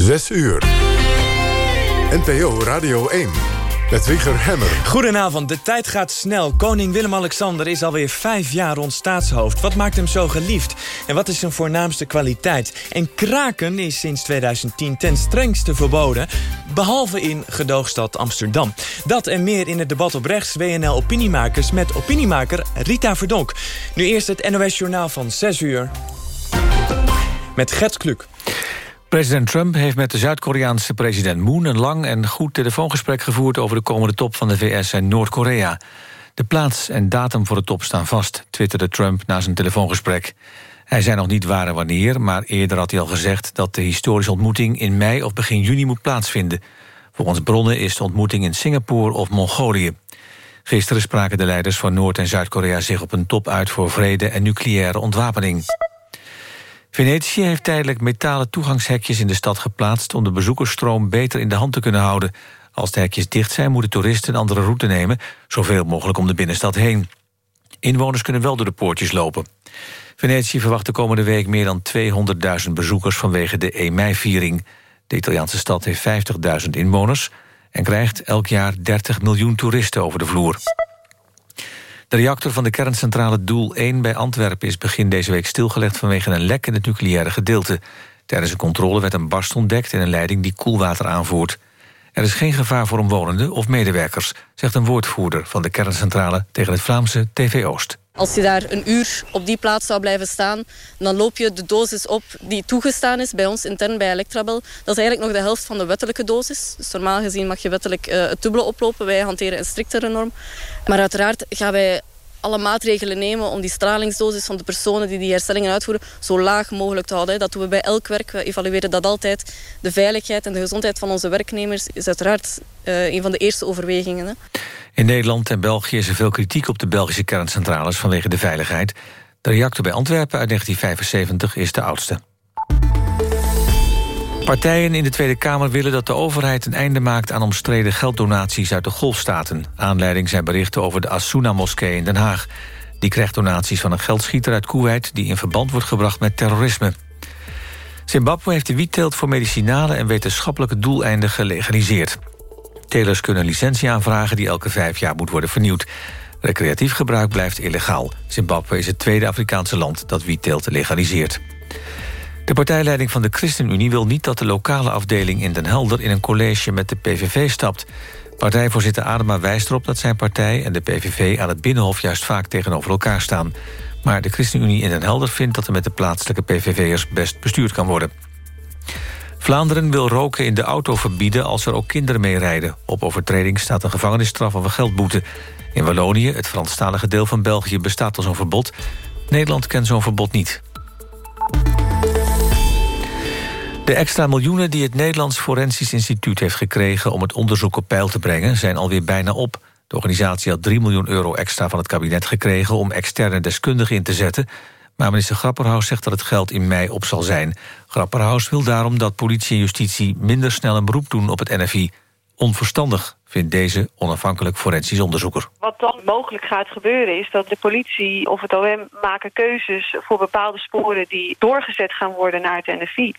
6 uur. NPO Radio 1. Met Wieger Hemmer. Goedenavond, de tijd gaat snel. Koning Willem-Alexander is alweer vijf jaar ons staatshoofd. Wat maakt hem zo geliefd? En wat is zijn voornaamste kwaliteit? En kraken is sinds 2010 ten strengste verboden... behalve in gedoogstad Amsterdam. Dat en meer in het debat op rechts WNL Opiniemakers... met opiniemaker Rita Verdonk. Nu eerst het NOS Journaal van 6 uur. Met Gert Kluk. President Trump heeft met de Zuid-Koreaanse president Moon... een lang en goed telefoongesprek gevoerd... over de komende top van de VS en Noord-Korea. De plaats en datum voor de top staan vast, twitterde Trump na zijn telefoongesprek. Hij zei nog niet waar en wanneer, maar eerder had hij al gezegd... dat de historische ontmoeting in mei of begin juni moet plaatsvinden. Volgens bronnen is de ontmoeting in Singapore of Mongolië. Gisteren spraken de leiders van Noord- en Zuid-Korea zich op een top uit... voor vrede en nucleaire ontwapening. Venetië heeft tijdelijk metalen toegangshekjes in de stad geplaatst... om de bezoekersstroom beter in de hand te kunnen houden. Als de hekjes dicht zijn, moeten toeristen een andere route nemen... zoveel mogelijk om de binnenstad heen. Inwoners kunnen wel door de poortjes lopen. Venetië verwacht de komende week meer dan 200.000 bezoekers... vanwege de 1 mei-viering. De Italiaanse stad heeft 50.000 inwoners... en krijgt elk jaar 30 miljoen toeristen over de vloer. De reactor van de kerncentrale Doel 1 bij Antwerpen... is begin deze week stilgelegd vanwege een lek in het nucleaire gedeelte. Tijdens een controle werd een barst ontdekt in een leiding die koelwater aanvoert. Er is geen gevaar voor omwonenden of medewerkers... zegt een woordvoerder van de kerncentrale tegen het Vlaamse TV Oost. Als je daar een uur op die plaats zou blijven staan... dan loop je de dosis op die toegestaan is bij ons intern bij Electrabel. Dat is eigenlijk nog de helft van de wettelijke dosis. Dus normaal gezien mag je wettelijk uh, het dubbele oplopen. Wij hanteren een striktere norm. Maar uiteraard gaan wij alle maatregelen nemen om die stralingsdosis van de personen die die herstellingen uitvoeren zo laag mogelijk te houden. Dat doen we bij elk werk. We evalueren dat altijd. De veiligheid en de gezondheid van onze werknemers is uiteraard uh, een van de eerste overwegingen. Hè. In Nederland en België is er veel kritiek op de Belgische kerncentrales vanwege de veiligheid. De reactor bij Antwerpen uit 1975 is de oudste. Partijen in de Tweede Kamer willen dat de overheid een einde maakt... aan omstreden gelddonaties uit de golfstaten. Aanleiding zijn berichten over de Asuna-moskee in Den Haag. Die krijgt donaties van een geldschieter uit Kuwait... die in verband wordt gebracht met terrorisme. Zimbabwe heeft de wietteelt voor medicinale en wetenschappelijke doeleinden gelegaliseerd. Telers kunnen licentie aanvragen die elke vijf jaar moet worden vernieuwd. Recreatief gebruik blijft illegaal. Zimbabwe is het tweede Afrikaanse land dat wietteelt legaliseert. De partijleiding van de ChristenUnie wil niet dat de lokale afdeling in Den Helder... in een college met de PVV stapt. Partijvoorzitter Adema wijst erop dat zijn partij en de PVV... aan het Binnenhof juist vaak tegenover elkaar staan. Maar de ChristenUnie in Den Helder vindt dat er met de plaatselijke PVV'ers best bestuurd kan worden. Vlaanderen wil roken in de auto verbieden als er ook kinderen mee rijden. Op overtreding staat een gevangenisstraf of een geldboete. In Wallonië, het Franstalige deel van België, bestaat al zo'n verbod. Nederland kent zo'n verbod niet. De extra miljoenen die het Nederlands Forensisch Instituut heeft gekregen... om het onderzoek op peil te brengen, zijn alweer bijna op. De organisatie had 3 miljoen euro extra van het kabinet gekregen... om externe deskundigen in te zetten. Maar minister Grapperhaus zegt dat het geld in mei op zal zijn. Grapperhaus wil daarom dat politie en justitie... minder snel een beroep doen op het NFI. Onverstandig, vindt deze onafhankelijk forensisch onderzoeker. Wat dan mogelijk gaat gebeuren is dat de politie of het OM maken keuzes voor bepaalde sporen die doorgezet gaan worden naar het NFI.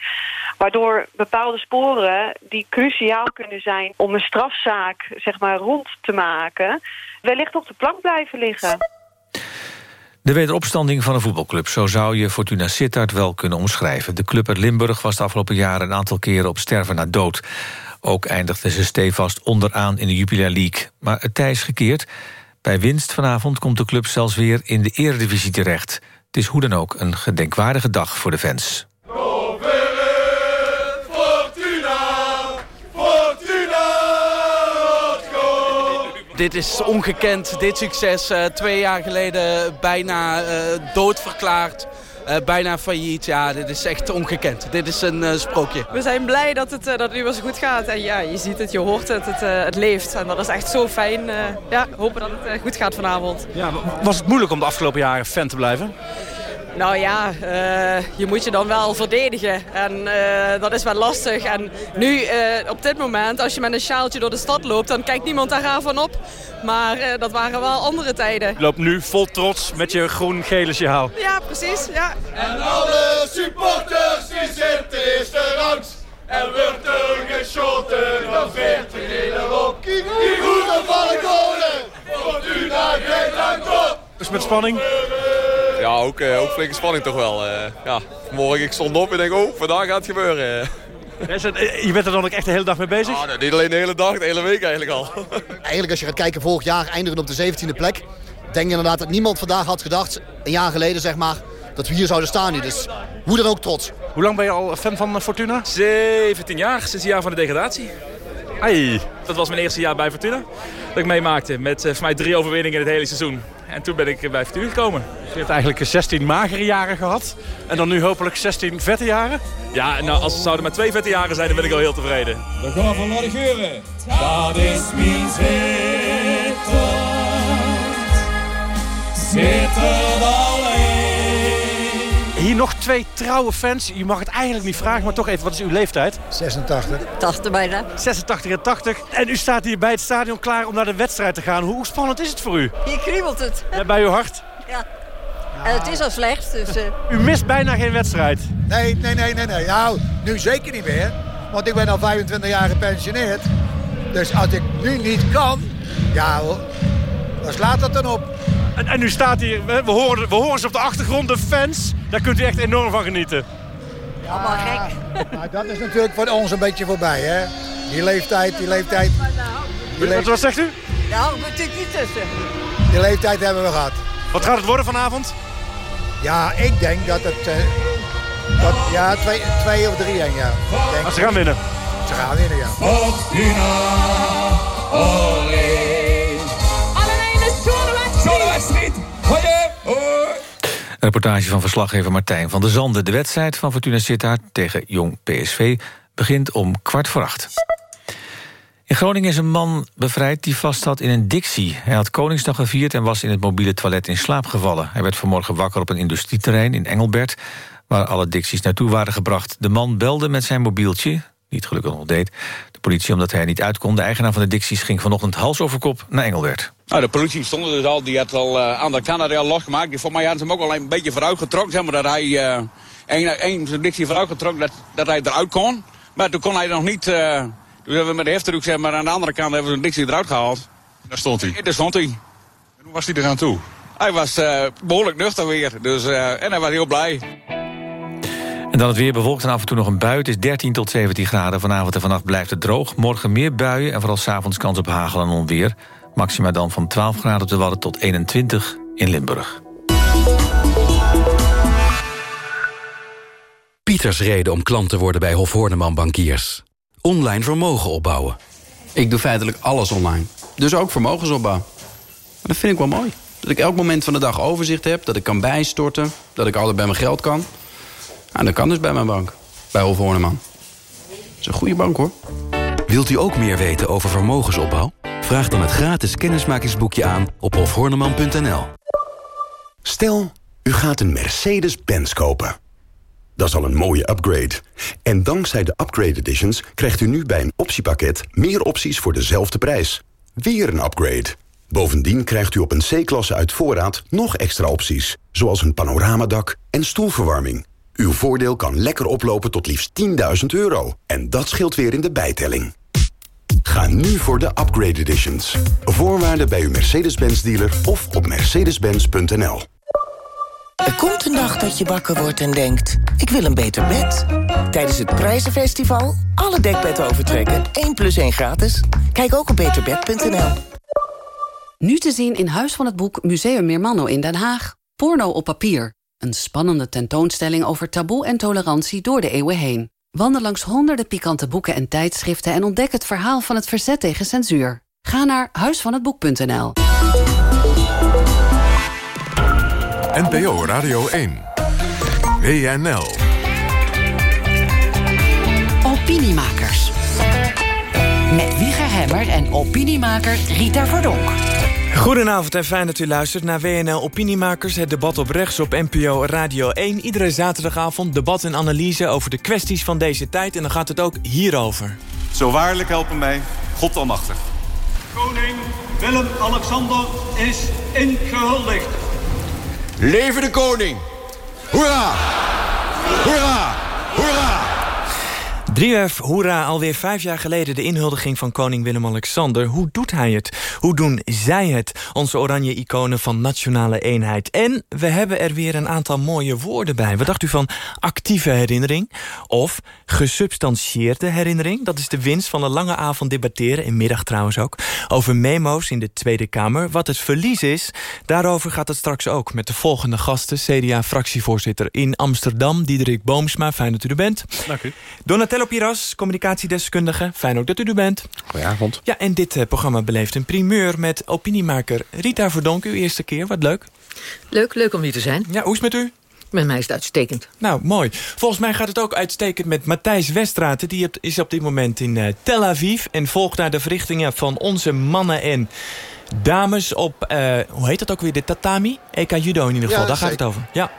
Waardoor bepaalde sporen die cruciaal kunnen zijn om een strafzaak zeg maar, rond te maken, wellicht op de plank blijven liggen. De wederopstanding van een voetbalclub, zo zou je Fortuna Sittard wel kunnen omschrijven. De club uit Limburg was de afgelopen jaren een aantal keren op sterven na dood. Ook eindigde ze stevast onderaan in de Jupiler League. Maar het tij is gekeerd. Bij winst vanavond komt de club zelfs weer in de eredivisie terecht. Het is hoe dan ook een gedenkwaardige dag voor de fans. dit is ongekend, dit succes. Uh, twee jaar geleden bijna uh, doodverklaard. Uh, bijna failliet. Ja, dit is echt ongekend. Dit is een uh, sprookje. We zijn blij dat het, uh, dat het nu wel zo goed gaat. En ja, je ziet het, je hoort het, het, het leeft. En dat is echt zo fijn. ja, hopen dat het goed gaat vanavond. Ja, was het moeilijk om de afgelopen jaren fan te blijven? Nou ja, uh, je moet je dan wel verdedigen. En uh, dat is wel lastig. En nu, uh, op dit moment, als je met een sjaaltje door de stad loopt... dan kijkt niemand daar raar van op. Maar dat waren wel andere tijden. Je loopt nu vol trots met je groen-gele sjaal. Ja, precies. Ja. En alle supporters die zitten eerste rangs. Er wordt nog veertien in erop. Die voeten van de kolen. Fortuna geeft aan kop. Dus met spanning? Ja, ook, uh, ook flinke spanning toch wel. Uh, ja, morgen ik stond op en denk, oh, vandaag gaat het gebeuren. Je bent er dan ook echt de hele dag mee bezig? Ah, niet alleen de hele dag, de hele week eigenlijk al. Eigenlijk als je gaat kijken, vorig jaar eindigen op de 17e plek. Denk inderdaad dat niemand vandaag had gedacht, een jaar geleden zeg maar, dat we hier zouden staan nu. Dus hoe dan ook trots. Hoe lang ben je al fan van Fortuna? 17 jaar, sinds het jaar van de degradatie. Hey. Dat was mijn eerste jaar bij Fortuna. Dat ik meemaakte met uh, voor mij drie overwinningen in het hele seizoen. En toen ben ik bij Fortuna gekomen. Je hebt eigenlijk 16 magere jaren gehad. En dan nu hopelijk 16 vette jaren? Ja, nou, als het zouden maar twee vette jaren zijn, dan ben ik al heel tevreden. We gaan van naar de geuren. Dat is mijn Zwitserland. Zitten. Hier nog twee trouwe fans. Je mag het eigenlijk niet vragen, maar toch even, wat is uw leeftijd? 86. 80 bijna. 86 en 80. En u staat hier bij het stadion klaar om naar de wedstrijd te gaan. Hoe spannend is het voor u? Hier kriebelt het. Ja, bij uw hart? Ja. En het is al slecht, dus... Uh... U mist bijna geen wedstrijd. Nee, nee, nee, nee, nee. Nou, nu zeker niet meer. Want ik ben al 25 jaar gepensioneerd. Dus als ik nu niet kan, ja, dan slaat dat dan op. En, en u staat hier, we horen, we horen ze op de achtergrond, de fans. Daar kunt u echt enorm van genieten. Ja, Allemaal gek. Nou, dat is natuurlijk voor ons een beetje voorbij, hè. Die leeftijd, die leeftijd... Die leeftijd... Wat zegt u? Nou, natuurlijk niet tussen. Die leeftijd hebben we gehad. Wat gaat het worden vanavond? Ja, ik denk dat het... Uh, dat, ja, 2 of 3-1, ja. Denk maar ze gaan winnen. Ze gaan winnen, ja. Een reportage van verslaggever Martijn van der Zanden. De wedstrijd van Fortuna Sittard tegen Jong PSV begint om kwart voor acht. In Groningen is een man bevrijd die vast zat in een dictie. Hij had Koningsdag gevierd en was in het mobiele toilet in slaap gevallen. Hij werd vanmorgen wakker op een industrieterrein in Engelbert... waar alle dicties naartoe waren gebracht. De man belde met zijn mobieltje, die het gelukkig nog deed... de politie omdat hij er niet uit kon. De eigenaar van de dicties ging vanochtend hals over kop naar Engelbert. Nou, de politie stond er dus al, die had al uh, aan de kant al losgemaakt. Die, voor mij hadden ze hem ook al een beetje vooruit getrokken, zeg maar, dat hij uh, een, een dictie vooruit getrokken, dat, dat hij eruit kon. Maar toen kon hij nog niet, uh, toen hebben we met de heftruck, zeg maar, aan de andere kant hebben we een dictie eruit gehaald. Daar stond hij? Daar stond hij. En hoe was hij eraan toe? Hij was behoorlijk nuchter weer, dus, en hij was heel blij. En dan het weer bewolkt en af en toe nog een bui. Het is 13 tot 17 graden. Vanavond en vannacht blijft het droog. Morgen meer buien en vooral s'avonds kans op hagel en onweer. Maxima dan van 12 graden op de Wadden tot 21 in Limburg. Pieters reden om klant te worden bij Hof Horneman Bankiers. Online vermogen opbouwen. Ik doe feitelijk alles online. Dus ook vermogensopbouw. dat vind ik wel mooi. Dat ik elk moment van de dag overzicht heb. Dat ik kan bijstorten. Dat ik altijd bij mijn geld kan. Nou, dat kan dus bij mijn bank. Bij Hof Horneman. Dat is een goede bank, hoor. Wilt u ook meer weten over vermogensopbouw? Vraag dan het gratis kennismakingsboekje aan op hofhorneman.nl. Stel, u gaat een Mercedes-Benz kopen. Dat is al een mooie upgrade. En dankzij de Upgrade Editions krijgt u nu bij een optiepakket... meer opties voor dezelfde prijs. Weer een upgrade. Bovendien krijgt u op een C-klasse uit voorraad nog extra opties... zoals een panoramadak en stoelverwarming. Uw voordeel kan lekker oplopen tot liefst 10.000 euro. En dat scheelt weer in de bijtelling. Ga nu voor de Upgrade Editions. Voorwaarden bij uw Mercedes-Benz dealer of op mercedes-benz.nl. Er komt een dag dat je wakker wordt en denkt... ik wil een beter bed. Tijdens het Prijzenfestival alle dekbedden overtrekken. 1 plus 1 gratis. Kijk ook op beterbed.nl. Nu te zien in Huis van het Boek Museum Meermanno in Den Haag. Porno op papier. Een spannende tentoonstelling over taboe en tolerantie door de eeuwen heen. Wandel langs honderden pikante boeken en tijdschriften... en ontdek het verhaal van het verzet tegen censuur. Ga naar huisvanhetboek.nl. NPO Radio 1. WNL. Opiniemakers. Met Wieger Hemmer en opiniemaker Rita Verdonk. Goedenavond en fijn dat u luistert naar WNL Opiniemakers... het debat op rechts op NPO Radio 1. Iedere zaterdagavond debat en analyse over de kwesties van deze tijd... en dan gaat het ook hierover. Zo waarlijk helpen mij, God almachtig. Koning Willem-Alexander is ingehuldigd. Leven de koning! Hoera! Hoera! Hoera! 3F, hoera, alweer vijf jaar geleden de inhuldiging van koning Willem-Alexander. Hoe doet hij het? Hoe doen zij het? Onze oranje iconen van nationale eenheid. En we hebben er weer een aantal mooie woorden bij. Wat dacht u van actieve herinnering? Of gesubstantieerde herinnering? Dat is de winst van een lange avond debatteren, in middag trouwens ook... over memo's in de Tweede Kamer. Wat het verlies is, daarover gaat het straks ook... met de volgende gasten, CDA-fractievoorzitter in Amsterdam... Diederik Boomsma, fijn dat u er bent. Dank u. Donatello Piras, communicatiedeskundige. Fijn ook dat u er bent. Goedenavond. Ja, en dit eh, programma beleeft een primeur met opiniemaker Rita Verdonk. Uw eerste keer, wat leuk. Leuk, leuk om hier te zijn. Ja, hoe is het met u? Met mij is het uitstekend. Nou, mooi. Volgens mij gaat het ook uitstekend met Matthijs Westraten. Die is op dit moment in uh, Tel Aviv... en volgt naar de verrichtingen van onze mannen en dames op... Uh, hoe heet dat ook weer? De tatami? EK Judo in ieder geval, Ja, daar gaat het over. Ja.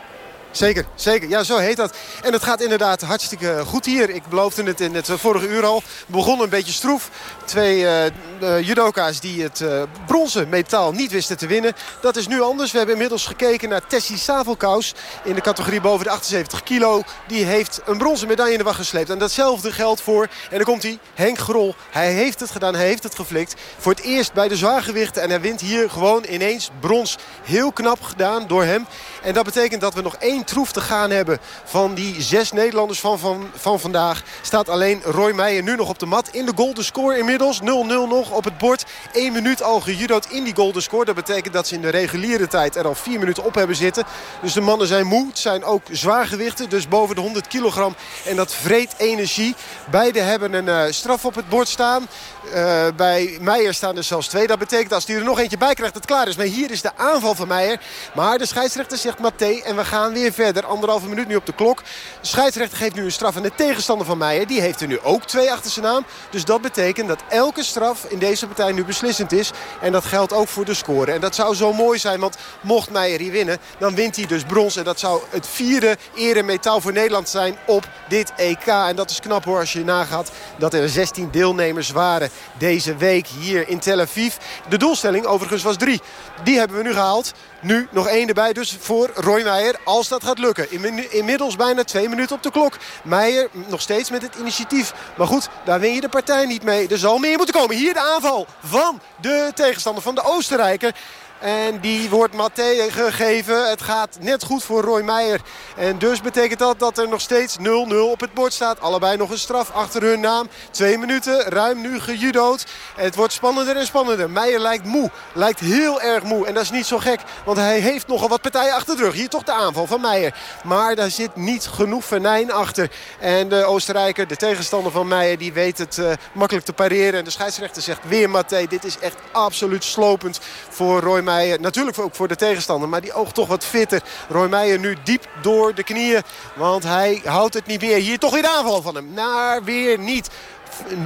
Zeker, zeker. Ja, zo heet dat. En het gaat inderdaad hartstikke goed hier. Ik beloofde het in het vorige uur al. We begonnen een beetje stroef. Twee eh, eh, judoka's die het eh, bronzen metaal niet wisten te winnen. Dat is nu anders. We hebben inmiddels gekeken naar Tessie Savelkous. In de categorie boven de 78 kilo. Die heeft een bronzen medaille in de wacht gesleept. En datzelfde geldt voor, en dan komt hij, Henk Grol. Hij heeft het gedaan, hij heeft het geflikt. Voor het eerst bij de zwaargewichten. En hij wint hier gewoon ineens brons. Heel knap gedaan door hem. En dat betekent dat we nog één troef te gaan hebben van die zes Nederlanders van, van, van vandaag. Staat alleen Roy Meijer nu nog op de mat. In de golden score inmiddels. 0-0 nog op het bord. 1 minuut al gejudood in die golden score. Dat betekent dat ze in de reguliere tijd er al 4 minuten op hebben zitten. Dus de mannen zijn moe. Zijn ook zwaargewichten. Dus boven de 100 kilogram. En dat vreet energie. Beiden hebben een eh, straf op het bord staan. Eh, bij Meijer staan er zelfs twee. Dat betekent als hij er nog eentje bij krijgt dat het klaar is. Maar hier is de aanval van Meijer. Maar de scheidsrechter zegt Mathé. En we gaan weer verder. Anderhalve minuut nu op de klok. De scheidsrechter geeft nu een straf aan de tegenstander van Meijer. Die heeft er nu ook twee achter zijn naam. Dus dat betekent dat elke straf in deze partij nu beslissend is. En dat geldt ook voor de score. En dat zou zo mooi zijn. Want mocht Meijer hier winnen, dan wint hij dus brons. En dat zou het vierde eremetaal voor Nederland zijn op dit EK. En dat is knap hoor als je nagaat dat er 16 deelnemers waren deze week hier in Tel Aviv. De doelstelling overigens was drie. Die hebben we nu gehaald. Nu nog één erbij dus voor Roy Meijer. Als dat gaat lukken. Inmi- Inmiddels bijna twee minuten op de klok. Meijer nog steeds met het initiatief. Maar goed, daar win je de partij niet mee. Er zal meer moeten komen. Hier de aanval van de tegenstander van de Oostenrijker. En die wordt Mathé gegeven. Het gaat net goed voor Roy Meijer. En dus betekent dat dat er nog steeds 0-0 op het bord staat. Allebei nog een straf achter hun naam. Twee minuten, ruim nu gejudood. Het wordt spannender en spannender. Meijer lijkt moe. Lijkt heel erg moe. En dat is niet zo gek. Want hij heeft nogal wat partijen achter de rug. Hier toch de aanval van Meijer. Maar daar zit niet genoeg venijn achter. En de Oostenrijker, de tegenstander van Meijer... die weet het eh, makkelijk te pareren. En de scheidsrechter zegt weer Mathé. Dit is echt absoluut slopend voor Roy Meijer. Natuurlijk ook voor de tegenstander. Maar die oogt toch wat fitter. Roy Meijer nu diep door de knieën. Want hij houdt het niet meer. Hier toch weer de aanval van hem. Naar weer niet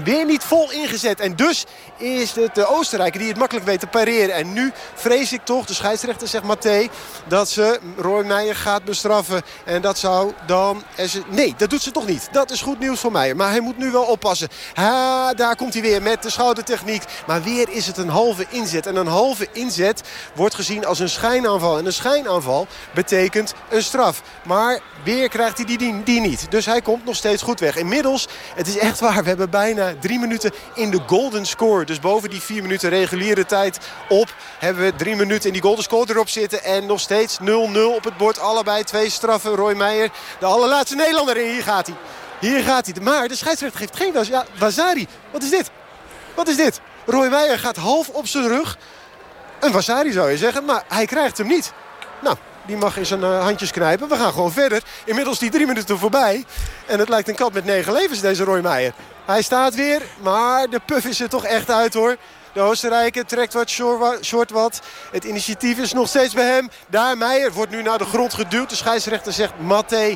weer niet vol ingezet. En dus is het de Oostenrijker die het makkelijk weet te pareren. En nu vrees ik toch, de scheidsrechter zegt Mathé... dat ze Roy Meijer gaat bestraffen. En dat zou dan... Nee, dat doet ze toch niet. Dat is goed nieuws voor Meijer. Maar hij moet nu wel oppassen. Ha, daar komt hij weer met de schoudertechniek. Maar weer is het een halve inzet. En een halve inzet wordt gezien als een schijnaanval. En een schijnaanval betekent een straf. Maar weer krijgt hij die, die, die niet. Dus hij komt nog steeds goed weg. Inmiddels, het is echt waar, we hebben bijna drie minuten in de golden score. Dus boven die vier minuten reguliere tijd op hebben we drie minuten in die golden score erop zitten. En nog steeds 0-0 op het bord. Allebei twee straffen. Roy Meijer, de allerlaatste Nederlander. En hier gaat hij. Hier gaat hij. Maar de scheidsrechter geeft geen was. Ja, Wazari, wat is dit? Wat is dit? Roy Meijer gaat half op zijn rug. Een Wasari zou je zeggen, maar hij krijgt hem niet. Nou, die mag in zijn uh, handjes knijpen. We gaan gewoon verder. Inmiddels die drie minuten voorbij. En het lijkt een kat met negen levens, deze Roy Meijer. Hij staat weer, maar de puff is er toch echt uit hoor. De Oostenrijker trekt wat short, wat. Het initiatief is nog steeds bij hem. Daar Meijer wordt nu naar de grond geduwd. De scheidsrechter zegt Mathé.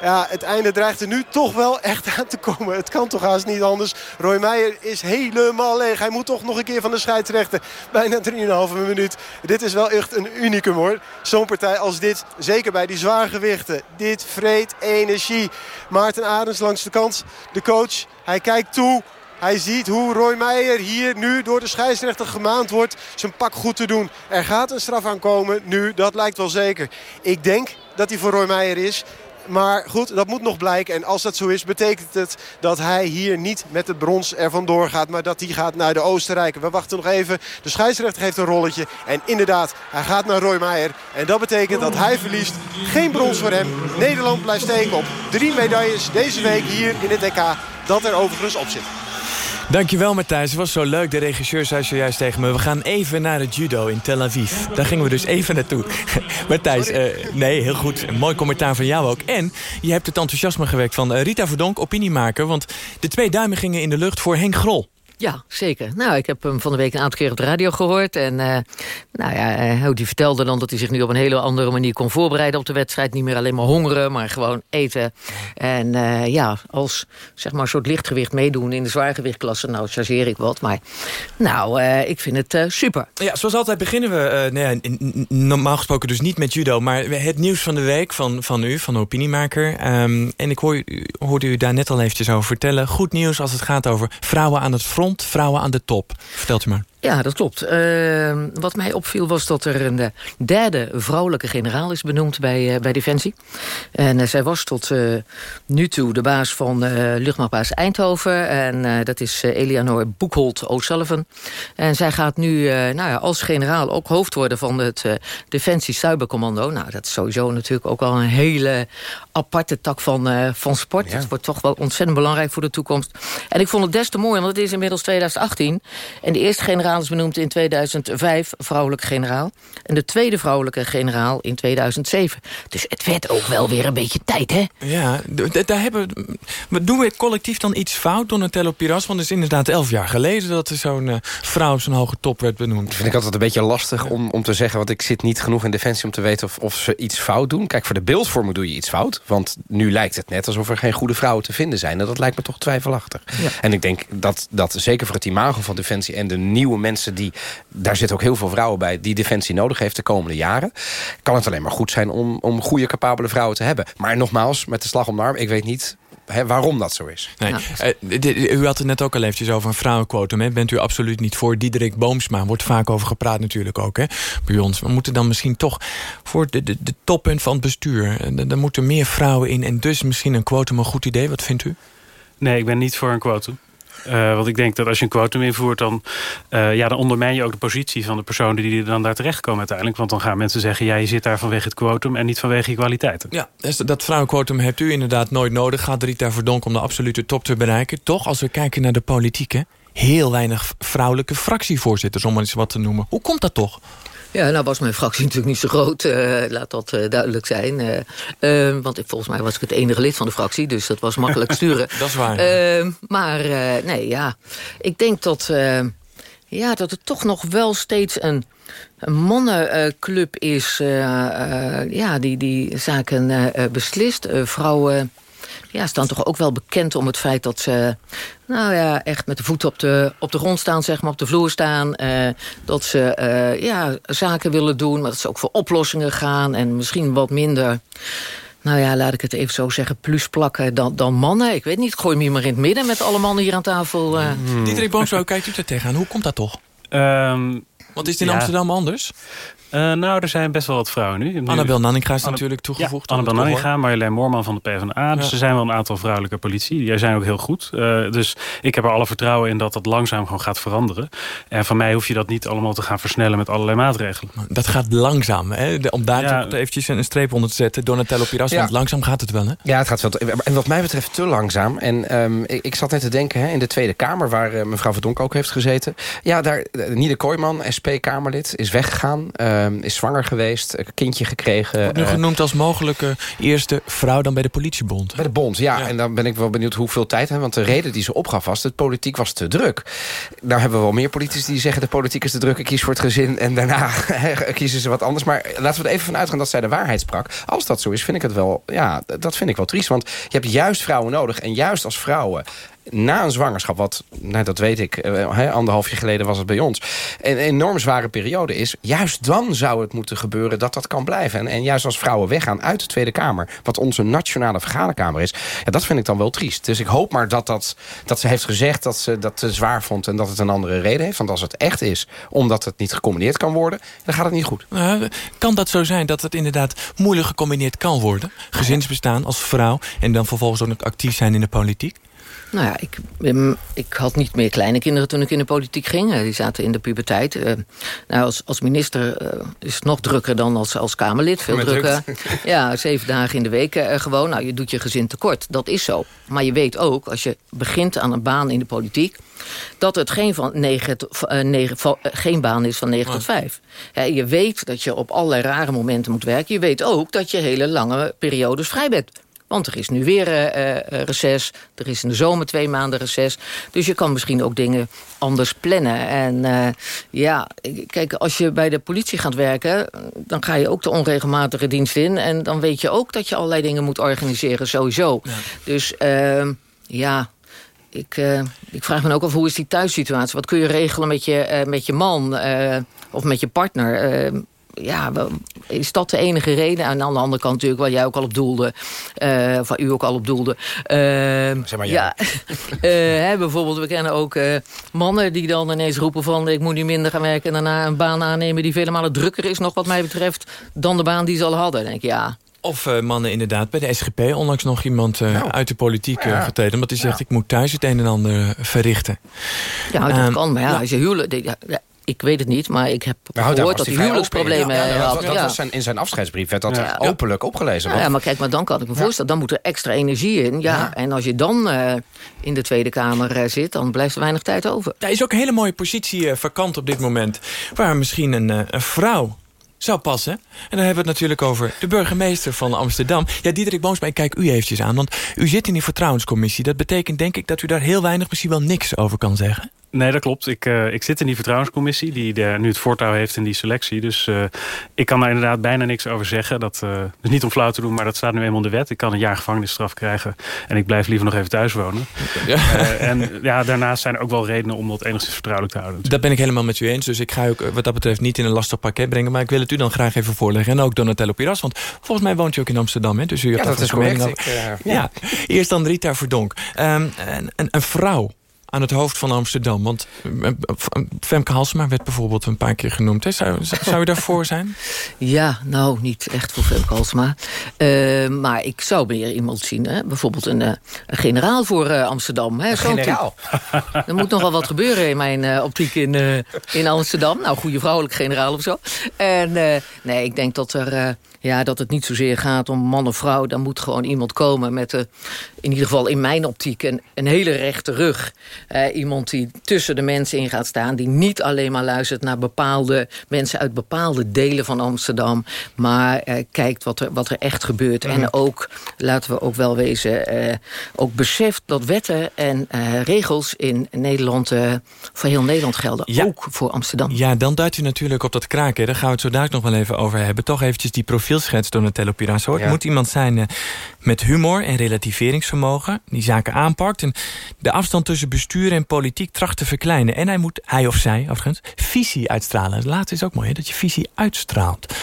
Ja, het einde dreigt er nu toch wel echt aan te komen. Het kan toch haast niet anders. Roy Meijer is helemaal leeg. Hij moet toch nog een keer van de scheidsrechter. Bijna 3,5 minuut. Dit is wel echt een unicum hoor. Zo'n partij als dit. Zeker bij die zwaargewichten. Dit vreet energie. Maarten Adens langs de kant. De coach. Hij kijkt toe. Hij ziet hoe Roy Meijer hier nu door de scheidsrechter gemaand wordt zijn pak goed te doen. Er gaat een straf aankomen nu, dat lijkt wel zeker. Ik denk dat hij voor Roy Meijer is. Maar goed, dat moet nog blijken. En als dat zo is, betekent het dat hij hier niet met het brons er vandoor gaat. Maar dat hij gaat naar de Oostenrijker. We wachten nog even. De scheidsrechter heeft een rolletje. En inderdaad, hij gaat naar Roy Meijer. En dat betekent dat hij verliest. Geen brons voor hem. Nederland blijft steken op drie medailles deze week hier in het DK. Dat er overigens op zit. Dankjewel Matthijs, het was zo leuk. De regisseur zei zojuist tegen me... we gaan even naar het judo in Tel Aviv. Daar gingen we dus even naartoe. Matthijs, uh, nee, heel goed. Een mooi commentaar van jou ook. En je hebt het enthousiasme gewekt van uh, Rita Verdonk, opiniemaker. Want de twee duimen gingen in de lucht voor Henk Grol. Ja, zeker. Nou, ik heb hem van de week een aantal keer op de radio gehoord. En uh, nou ja, uh, die vertelde dan dat hij zich nu op een hele andere manier kon voorbereiden op de wedstrijd. Niet meer alleen maar hongeren, maar gewoon eten. En uh, ja, als zeg maar een soort lichtgewicht meedoen in de zwaargewichtklasse. Nou, chargeer ik wat, maar nou, ik vind het super. Ja, zoals altijd beginnen we, nee, normaal gesproken dus niet met judo. Maar het nieuws van de week van, van u, van de opiniemaker. Um, en ik hoor, hoorde u daar net al eventjes over vertellen. Goed nieuws als het gaat over vrouwen aan het front vrouwen aan de top. Vertelt u maar. Ja, dat klopt. Uh, wat mij opviel was dat er een derde vrouwelijke generaal is benoemd bij, uh, bij Defensie. En uh, zij was tot nu toe de baas van luchtmachtbaas Eindhoven. En dat is Eleanor Boekholt O'Sullivan. En zij gaat nu nou ja, als generaal ook hoofd worden van het Defensie Cybercommando. Nou, dat is sowieso natuurlijk ook al een hele aparte tak van, van sport. Het wordt toch wel ontzettend belangrijk voor de toekomst. En ik vond het des te mooi, want het is inmiddels 2018. En de eerste generaal is benoemd in 2005, vrouwelijke generaal. En de tweede vrouwelijke generaal in 2007. Dus het werd ook wel weer een beetje tijd, hè? Ja, daar hebben we... Doen we collectief dan iets fout, Donatello Piras? Want het is inderdaad elf jaar geleden dat er zo'n uh, vrouw op zo'n hoge top werd benoemd. Dat vind ik altijd een beetje lastig om, om te zeggen... want ik zit niet genoeg in Defensie om te weten of, of ze iets fout doen. Kijk, voor de beeldvorming doe je iets fout. Want nu lijkt het net alsof er geen goede vrouwen te vinden zijn. En dat lijkt me toch twijfelachtig. Ja. En ik denk dat, dat zeker voor het imago van Defensie... en de nieuwe mensen die... daar zitten ook heel veel vrouwen bij... die Defensie nodig heeft de komende jaren... kan het alleen maar goed zijn om, om goede, capabele vrouwen te hebben. Maar nogmaals, met de slag om de arm... ik weet niet He, waarom dat zo is. Nee. Uh, u had het net ook al eventjes over een vrouwenquotum. Hè? Bent u absoluut niet voor. Diederik Boomsma wordt vaak over gepraat natuurlijk ook hè? bij ons. We moeten dan misschien toch voor de, de, de toppunt van het bestuur... er moeten meer vrouwen in en dus misschien een quotum een goed idee. Wat vindt u? Nee, ik ben niet voor een quotum. Uh, want ik denk dat als je een quotum invoert... Dan, uh, ja, dan ondermijn je ook de positie van de personen die dan daar terechtkomen uiteindelijk. Want dan gaan mensen zeggen... ja, je zit daar vanwege het quotum en niet vanwege je kwaliteiten. Ja, dus dat vrouwenquotum hebt u inderdaad nooit nodig. Gaat Rita Verdonk om de absolute top te bereiken. Toch, als we kijken naar de politiek... Heel weinig vrouwelijke fractievoorzitters, om maar eens wat te noemen. Hoe komt dat toch? Ja, nou was mijn fractie natuurlijk niet zo groot, uh, laat dat uh, duidelijk zijn. Uh, want ik, volgens mij was ik het enige lid van de fractie, dus dat was makkelijk sturen. dat is waar. maar nee, ja, ik denk dat, ja, dat het toch nog wel steeds een, een mannenclub is ja, die die zaken beslist. vrouwen ja, staan toch ook wel bekend om het feit dat ze... nou ja, echt met de voeten op de, op de grond staan, zeg maar, op de vloer staan. Uh, dat ze uh, ja, zaken willen doen, maar dat ze ook voor oplossingen gaan... en misschien wat minder... Nou ja, laat ik het even zo zeggen, plus plakken dan, dan mannen. Ik weet niet, gooi me hier maar in het midden met alle mannen hier aan tafel. Uh. Boomsma, hoe kijkt u er tegenaan? Hoe komt dat toch? Um, Want is het in ja. Amsterdam anders? Uh, nou, er zijn best wel wat vrouwen nu. Annabel Nanninga is natuurlijk toegevoegd. Ja, Annabel Nanninga, Marjolein Moorman van de PvdA. Dus ja. er zijn wel een aantal vrouwelijke politie. Die zijn ook heel goed. Uh, dus ik heb er alle vertrouwen in dat dat langzaam gewoon gaat veranderen. En van mij hoef je dat niet allemaal te gaan versnellen met allerlei maatregelen. Dat gaat langzaam. Hè? Om daar ja. eventjes een streep onder te zetten. Donatello Piras, ja. want langzaam gaat het wel. Hè? Ja, het gaat wel. En wat mij betreft te langzaam. En um, ik, ik, zat net te denken hè, in de Tweede Kamer... waar uh, mevrouw Verdonk ook heeft gezeten. Ja, daar, Niede Kooijman, SP-Kamerlid, is weggegaan. Um, is zwanger geweest een kindje gekregen. Wordt nu genoemd als mogelijke eerste vrouw dan bij de politiebond. Bij de bond, ja. ja. En dan ben ik wel benieuwd hoeveel tijd hebben. Want de reden die ze opgaf was, dat politiek was te druk. Nou hebben we wel meer politici die zeggen... de politiek is te druk, ik kies voor het gezin... en daarna kiezen ze wat anders. Maar laten we er even van uitgaan dat zij de waarheid sprak. Als dat zo is, vind ik het wel, ja, dat vind ik wel triest. Want je hebt juist vrouwen nodig. En juist als vrouwen na een zwangerschap... wat, nou, dat weet ik, uh, anderhalf jaar geleden was het bij ons... een enorm zware periode is... juist dan zou het moeten gebeuren dat dat kan blijven. En, en juist als vrouwen weggaan uit de Tweede Kamer... wat onze nationale vergaderkamer is... Ja, dat vind ik dan wel triest. Dus ik hoop maar dat, dat, dat ze heeft gezegd dat ze dat zwaar vond... en dat het een andere reden heeft. Want als het echt is, omdat het niet gecombineerd kan worden... dan gaat het niet goed. Uh, kan dat zo zijn dat het inderdaad moeilijk gecombineerd kan worden? Gezinsbestaan als vrouw en dan vervolgens ook actief zijn in de politiek? Nou ja, ik, ik had niet meer kleine kinderen toen ik in de politiek ging. Die zaten in de puberteit. Uh, nou, als, als minister uh, is het nog drukker dan als, als Kamerlid. Veel drukker. Ja, zeven dagen in de week uh, gewoon. Nou, je doet je gezin tekort. Dat is zo. Maar je weet ook, als je begint aan een baan in de politiek... dat het geen, van negen, negen, geen baan is van 9 tot 5. Ja, je weet dat je op allerlei rare momenten moet werken. Je weet ook dat je hele lange periodes vrij bent. Want er is nu weer uh, reces. Er is in de zomer twee maanden reces. Dus je kan misschien ook dingen anders plannen. En uh, ja, kijk, als je bij de politie gaat werken... dan ga je ook de onregelmatige dienst in. En dan weet je ook dat je allerlei dingen moet organiseren, sowieso. Ja. Dus ehm, ja... Ik, ik vraag me ook af, hoe is die thuissituatie? Wat kun je regelen met je, met je man of met je partner? Ehm, ja, is dat de enige reden? En aan de andere kant natuurlijk, waar jij ook al op doelde... Uh, of waar u ook al op doelde. Uh, zeg maar ja, hè, bijvoorbeeld, we kennen ook mannen die dan ineens roepen van... ik moet nu minder gaan werken en daarna een baan aannemen... die vele malen drukker is, nog wat mij betreft... dan de baan die ze al hadden. denk ik, ja... Of uh, mannen inderdaad, bij de SGP onlangs nog iemand uh, nou, uit de politiek uh, getreden. Omdat hij zegt, ja. ik moet thuis het een en ander verrichten. Ja, dat um, kan. Maar ja, als je huwelijk... Ja, ik weet het niet, maar ik heb nou, gehoord dat hij huwelijksproblemen ja, ja, had. Dat, was zijn, in zijn afscheidsbrief werd dat openlijk opgelezen. Ja, maar kijk, maar dan kan ik me voorstellen, dan moet er extra energie in. Ja, En als je dan uh, in de Tweede Kamer uh, zit, dan blijft er weinig tijd over. Er is ook een hele mooie positie uh, vakant op dit moment... waar misschien een, een vrouw zou passen. En dan hebben we het natuurlijk over de burgemeester van Amsterdam. Ja, Diederik Boomsma, ik kijk u eventjes aan. Want u zit in die vertrouwenscommissie. Dat betekent denk ik dat u daar heel weinig, misschien wel niks over kan zeggen. Nee, dat klopt. Ik, uh, ik zit in die vertrouwenscommissie... die de, nu het voortouw heeft in die selectie. Dus uh, ik kan daar inderdaad bijna niks over zeggen. Dat uh, is niet om flauw te doen, maar dat staat nu eenmaal in de wet. Ik kan een jaar gevangenisstraf krijgen... en ik blijf liever nog even thuis wonen. Ja. en ja, daarnaast zijn er ook wel redenen om dat enigszins vertrouwelijk te houden. Dat ben ik helemaal met u eens. Dus ik ga u ook wat dat betreft niet in een lastig pakket brengen. Maar ik wil het u dan graag even voorleggen. En ook Donatello Piras, want volgens mij woont u ook in Amsterdam. Hè? Dus u hebt ja, dat is correct. Ik, ja. ja. Eerst dan Rita Verdonk. Um, een, een, een vrouw aan het hoofd van Amsterdam? Want Femke Halsema werd bijvoorbeeld een paar keer genoemd. Hè? Zou, zou u daarvoor zijn? Ja, nou, niet echt voor Femke Halsema. Uh, maar ik zou meer iemand zien. Hè? Bijvoorbeeld een, een generaal voor uh, Amsterdam. Hè? Een generaal? Er moet nog wel wat gebeuren in mijn uh, optiek in, in Amsterdam. Nou, goede vrouwelijke generaal of zo. En nee, ik denk dat er ja, dat het niet zozeer gaat om man of vrouw. Dan moet gewoon iemand komen met, de, in ieder geval in mijn optiek, een, een hele rechte rug. Uh, iemand die tussen de mensen in gaat staan. Die niet alleen maar luistert naar bepaalde mensen uit bepaalde delen van Amsterdam. Maar uh, kijkt wat er, wat er echt gebeurt. Mm. En ook, laten we ook wel wezen, uh, ook beseft dat wetten en regels in Nederland voor heel Nederland gelden. Ja. Ook voor Amsterdam. Ja, dan duidt u natuurlijk op dat kraken. Daar gaan we het zo dadelijk nog wel even over hebben. Toch eventjes die profielschets Donatello Pirazzo. Het moet iemand zijn met humor en Die zaken aanpakt. En de afstand tussen bestuur en politiek tracht te verkleinen. En hij moet, hij of zij, overigens, visie uitstralen. Het laatste is ook mooi, hè, dat je visie uitstraalt.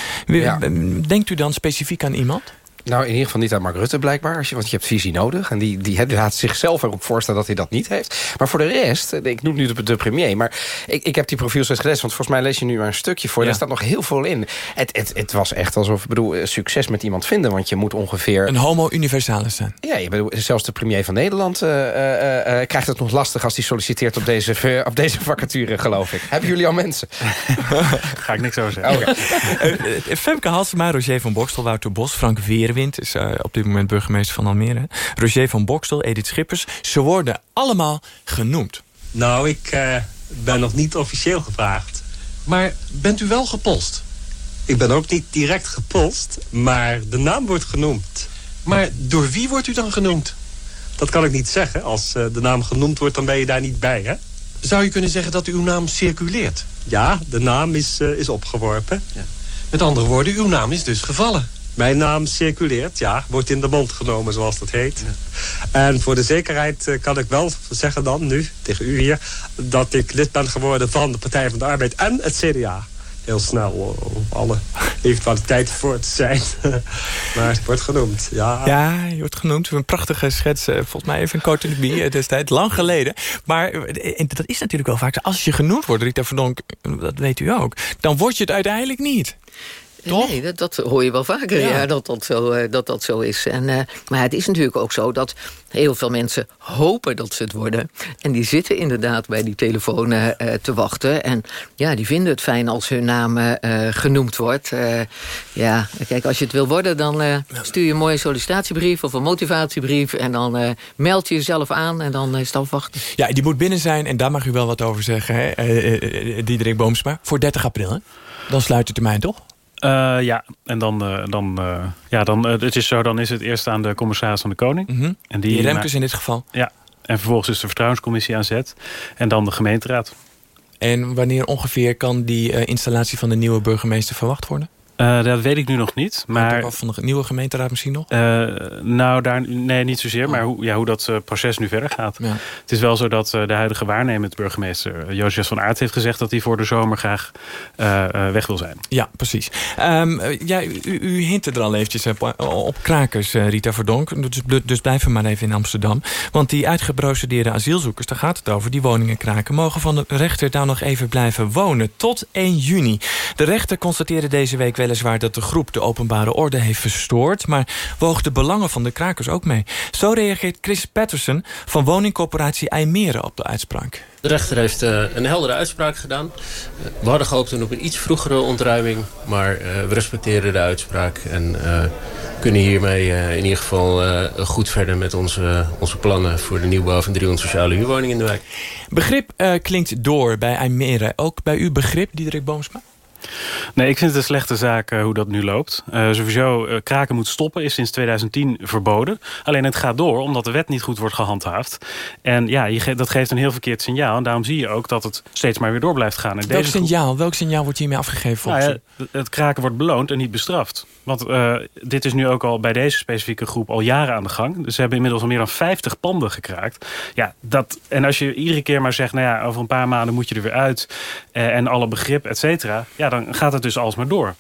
Denkt u dan specifiek aan iemand? Nou, in ieder geval niet aan Mark Rutte blijkbaar. Als je, want je hebt visie nodig. En die, die, die laat zichzelf erop voorstellen dat hij dat niet heeft. Maar voor de rest, ik noem nu de, de premier. Maar ik, ik heb die profielschets gelezen. Want volgens mij lees je nu maar een stukje voor. Ja. Daar staat nog heel veel in. Het, het, het was echt alsof, ik bedoel, succes met iemand vinden. Want je moet ongeveer... Een homo universalis zijn. Ja, je bedoel, zelfs de premier van Nederland uh, uh, uh, krijgt het nog lastig... als hij solliciteert op deze, op deze vacature, geloof ik. Hebben jullie al mensen? Ga ik niks over zeggen. Okay. Femke Halsema, Roger van Bokstel, Wouter Bos, Frank Is uh, op dit moment burgemeester van Almere. Roger van Bokstel, Edith Schippers. Ze worden allemaal genoemd. Nou, ik uh, ben nog niet officieel gevraagd. Maar bent u wel gepolst? Ik ben ook niet direct gepolst, maar de naam wordt genoemd. Maar door wie wordt u dan genoemd? Dat kan ik niet zeggen. Als uh, de naam genoemd wordt, dan ben je daar niet bij, hè? Zou je kunnen zeggen dat uw naam circuleert? Ja, de naam is, is opgeworpen. Ja. Met andere woorden, uw naam is dus gevallen. Mijn naam circuleert, ja. Wordt in de mond genomen, zoals dat heet. En voor de zekerheid eh, kan ik wel zeggen dan, nu, tegen u hier... dat ik lid ben geworden van de Partij van de Arbeid en het CDA heel snel eh, om alle eventualiteiten voor te zijn. maar het wordt genoemd, ja. Ja, je wordt genoemd. Een prachtige schets, eh, volgens mij even een Cotonou destijds, lang geleden. Maar dat is natuurlijk wel vaak Als je genoemd wordt, Rita Verdonk, dat weet u ook... dan word je het uiteindelijk niet. Nee, dat, dat, hoor je wel vaker, ja. dat, dat, zo, eh, dat dat zo is. En, uh, maar het is natuurlijk ook zo dat heel veel mensen hopen dat ze het worden. En die zitten inderdaad bij die telefoon uh, te wachten. En ja, die vinden het fijn als hun naam genoemd wordt. ja, kijk, als je het wil worden, dan stuur je een mooie sollicitatiebrief... of een motivatiebrief en dan meld je jezelf aan en dan is het afwachten. Ja, die moet binnen zijn en daar mag u wel wat over zeggen, hè? Diederik Boomsma. Voor 30 april, hè? Dan sluit de termijn, toch? Uh, ja, en dan, uh, dan, uh, ja, dan het is zo, dan is het eerst aan de commissaris van de Koning. Mm -hmm. en die, die Remkes in dit geval? Ja, en vervolgens is de vertrouwenscommissie aan zet. En dan de gemeenteraad. En wanneer ongeveer kan die installatie van de nieuwe burgemeester verwacht worden? Uh, dat weet ik nu nog niet. Maar, af van de nieuwe gemeenteraad misschien nog? Uh, nou, daar, nee, niet zozeer. Oh. Maar hoe, ja, hoe dat uh, proces nu verder gaat. Ja. Het is wel zo dat de huidige waarnemend burgemeester... Jozef van Aert heeft gezegd dat hij voor de zomer graag weg wil zijn. Ja, precies. Um, ja, u, u hint er al eventjes op, op krakers, Rita Verdonk. Dus, dus blijven maar even in Amsterdam. Want die uitgeprocedeerde asielzoekers, daar gaat het over... die woningen kraken, mogen van de rechter daar nog even blijven wonen. Tot 1 juni. De rechter constateerde deze week weliswaar dat de groep de openbare orde heeft verstoord... maar woog de belangen van de krakers ook mee. Zo reageert Chris Patterson van woningcorporatie IJmeren op de uitspraak. De rechter heeft uh, een heldere uitspraak gedaan. We hadden gehoopt op een iets vroegere ontruiming... maar uh, we respecteren de uitspraak en kunnen hiermee in ieder geval goed verder... met onze, onze plannen voor de nieuwbouw van 300 sociale huurwoningen in de wijk. Begrip klinkt door bij IJmeren. Ook bij u begrip, Diederik Boomsma? Nee, ik vind het een slechte zaak uh, hoe dat nu loopt. Uh, sowieso, uh, kraken moet stoppen is sinds 2010 verboden. Alleen het gaat door omdat de wet niet goed wordt gehandhaafd. En ja, je ge dat geeft een heel verkeerd signaal. En daarom zie je ook dat het steeds maar weer door blijft gaan. En welk, signaal, welk signaal wordt hiermee afgegeven nou ja, Het kraken wordt beloond en niet bestraft. Want dit is nu ook al bij deze specifieke groep al jaren aan de gang. Dus ze hebben inmiddels al meer dan 50 panden gekraakt. Ja, dat, en als je iedere keer maar zegt... nou ja, over een paar maanden moet je er weer uit... en alle begrip, et cetera... ja, dan gaat het dus alsmaar door.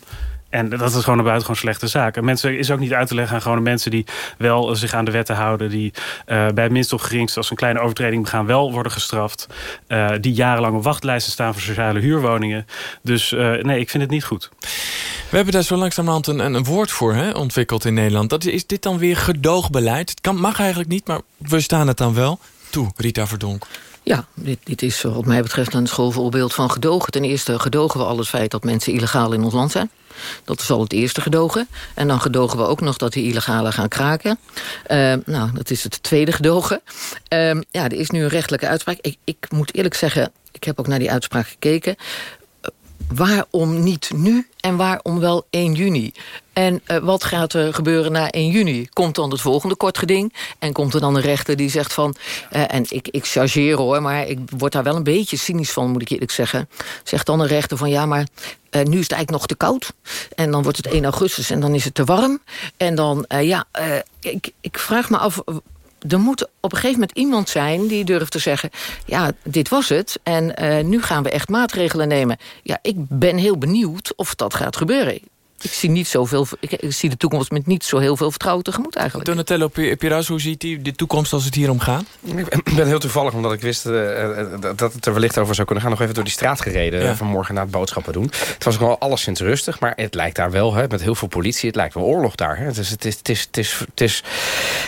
En dat is gewoon een buitengewoon slechte zaak. En mensen is ook niet uit te leggen aan gewone mensen die wel zich aan de wetten houden. Die uh, bij minst of geringst als een kleine overtreding begaan wel worden gestraft. Uh, die jarenlang op wachtlijsten staan voor sociale huurwoningen. Dus uh, nee, ik vind het niet goed. We hebben daar zo langzamerhand een, een woord voor hè, ontwikkeld in Nederland. Dat is, is dit dan weer gedoogbeleid? Het kan, mag eigenlijk niet, maar we staan het dan wel toe, Rita Verdonk. Ja, dit, dit is wat mij betreft een schoolvoorbeeld van gedogen. Ten eerste gedogen we al het feit dat mensen illegaal in ons land zijn. Dat is al het eerste gedogen. En dan gedogen we ook nog dat die illegalen gaan kraken. Uh, nou, dat is het tweede gedogen. Uh, ja, er is nu een rechtelijke uitspraak. Ik, ik moet eerlijk zeggen, ik heb ook naar die uitspraak gekeken waarom niet nu en waarom wel 1 juni? En uh, wat gaat er gebeuren na 1 juni? Komt dan het volgende kortgeding? En komt er dan een rechter die zegt van... Uh, en ik, ik chargeer hoor, maar ik word daar wel een beetje cynisch van... moet ik eerlijk zeggen. Zegt dan een rechter van ja, maar uh, nu is het eigenlijk nog te koud. En dan wordt het 1 augustus en dan is het te warm. En dan, ja, ik, ik vraag me af er moet op een gegeven moment iemand zijn die durft te zeggen... ja, dit was het en uh, nu gaan we echt maatregelen nemen. Ja, ik ben heel benieuwd of dat gaat gebeuren. Ik zie, niet zoveel, ik, ik zie de toekomst met niet zo heel veel vertrouwen tegemoet eigenlijk. Donatello Piras, hoe ziet u de toekomst als het hier om gaat? Ik ben heel toevallig, omdat ik wist uh, dat het er wellicht over zou kunnen gaan... nog even door die straat gereden ja. vanmorgen na het boodschappen doen. Het was wel alleszins rustig, maar het lijkt daar wel... Hè, met heel veel politie, het lijkt wel oorlog daar. Hè. Dus het is, het is, het is, het is,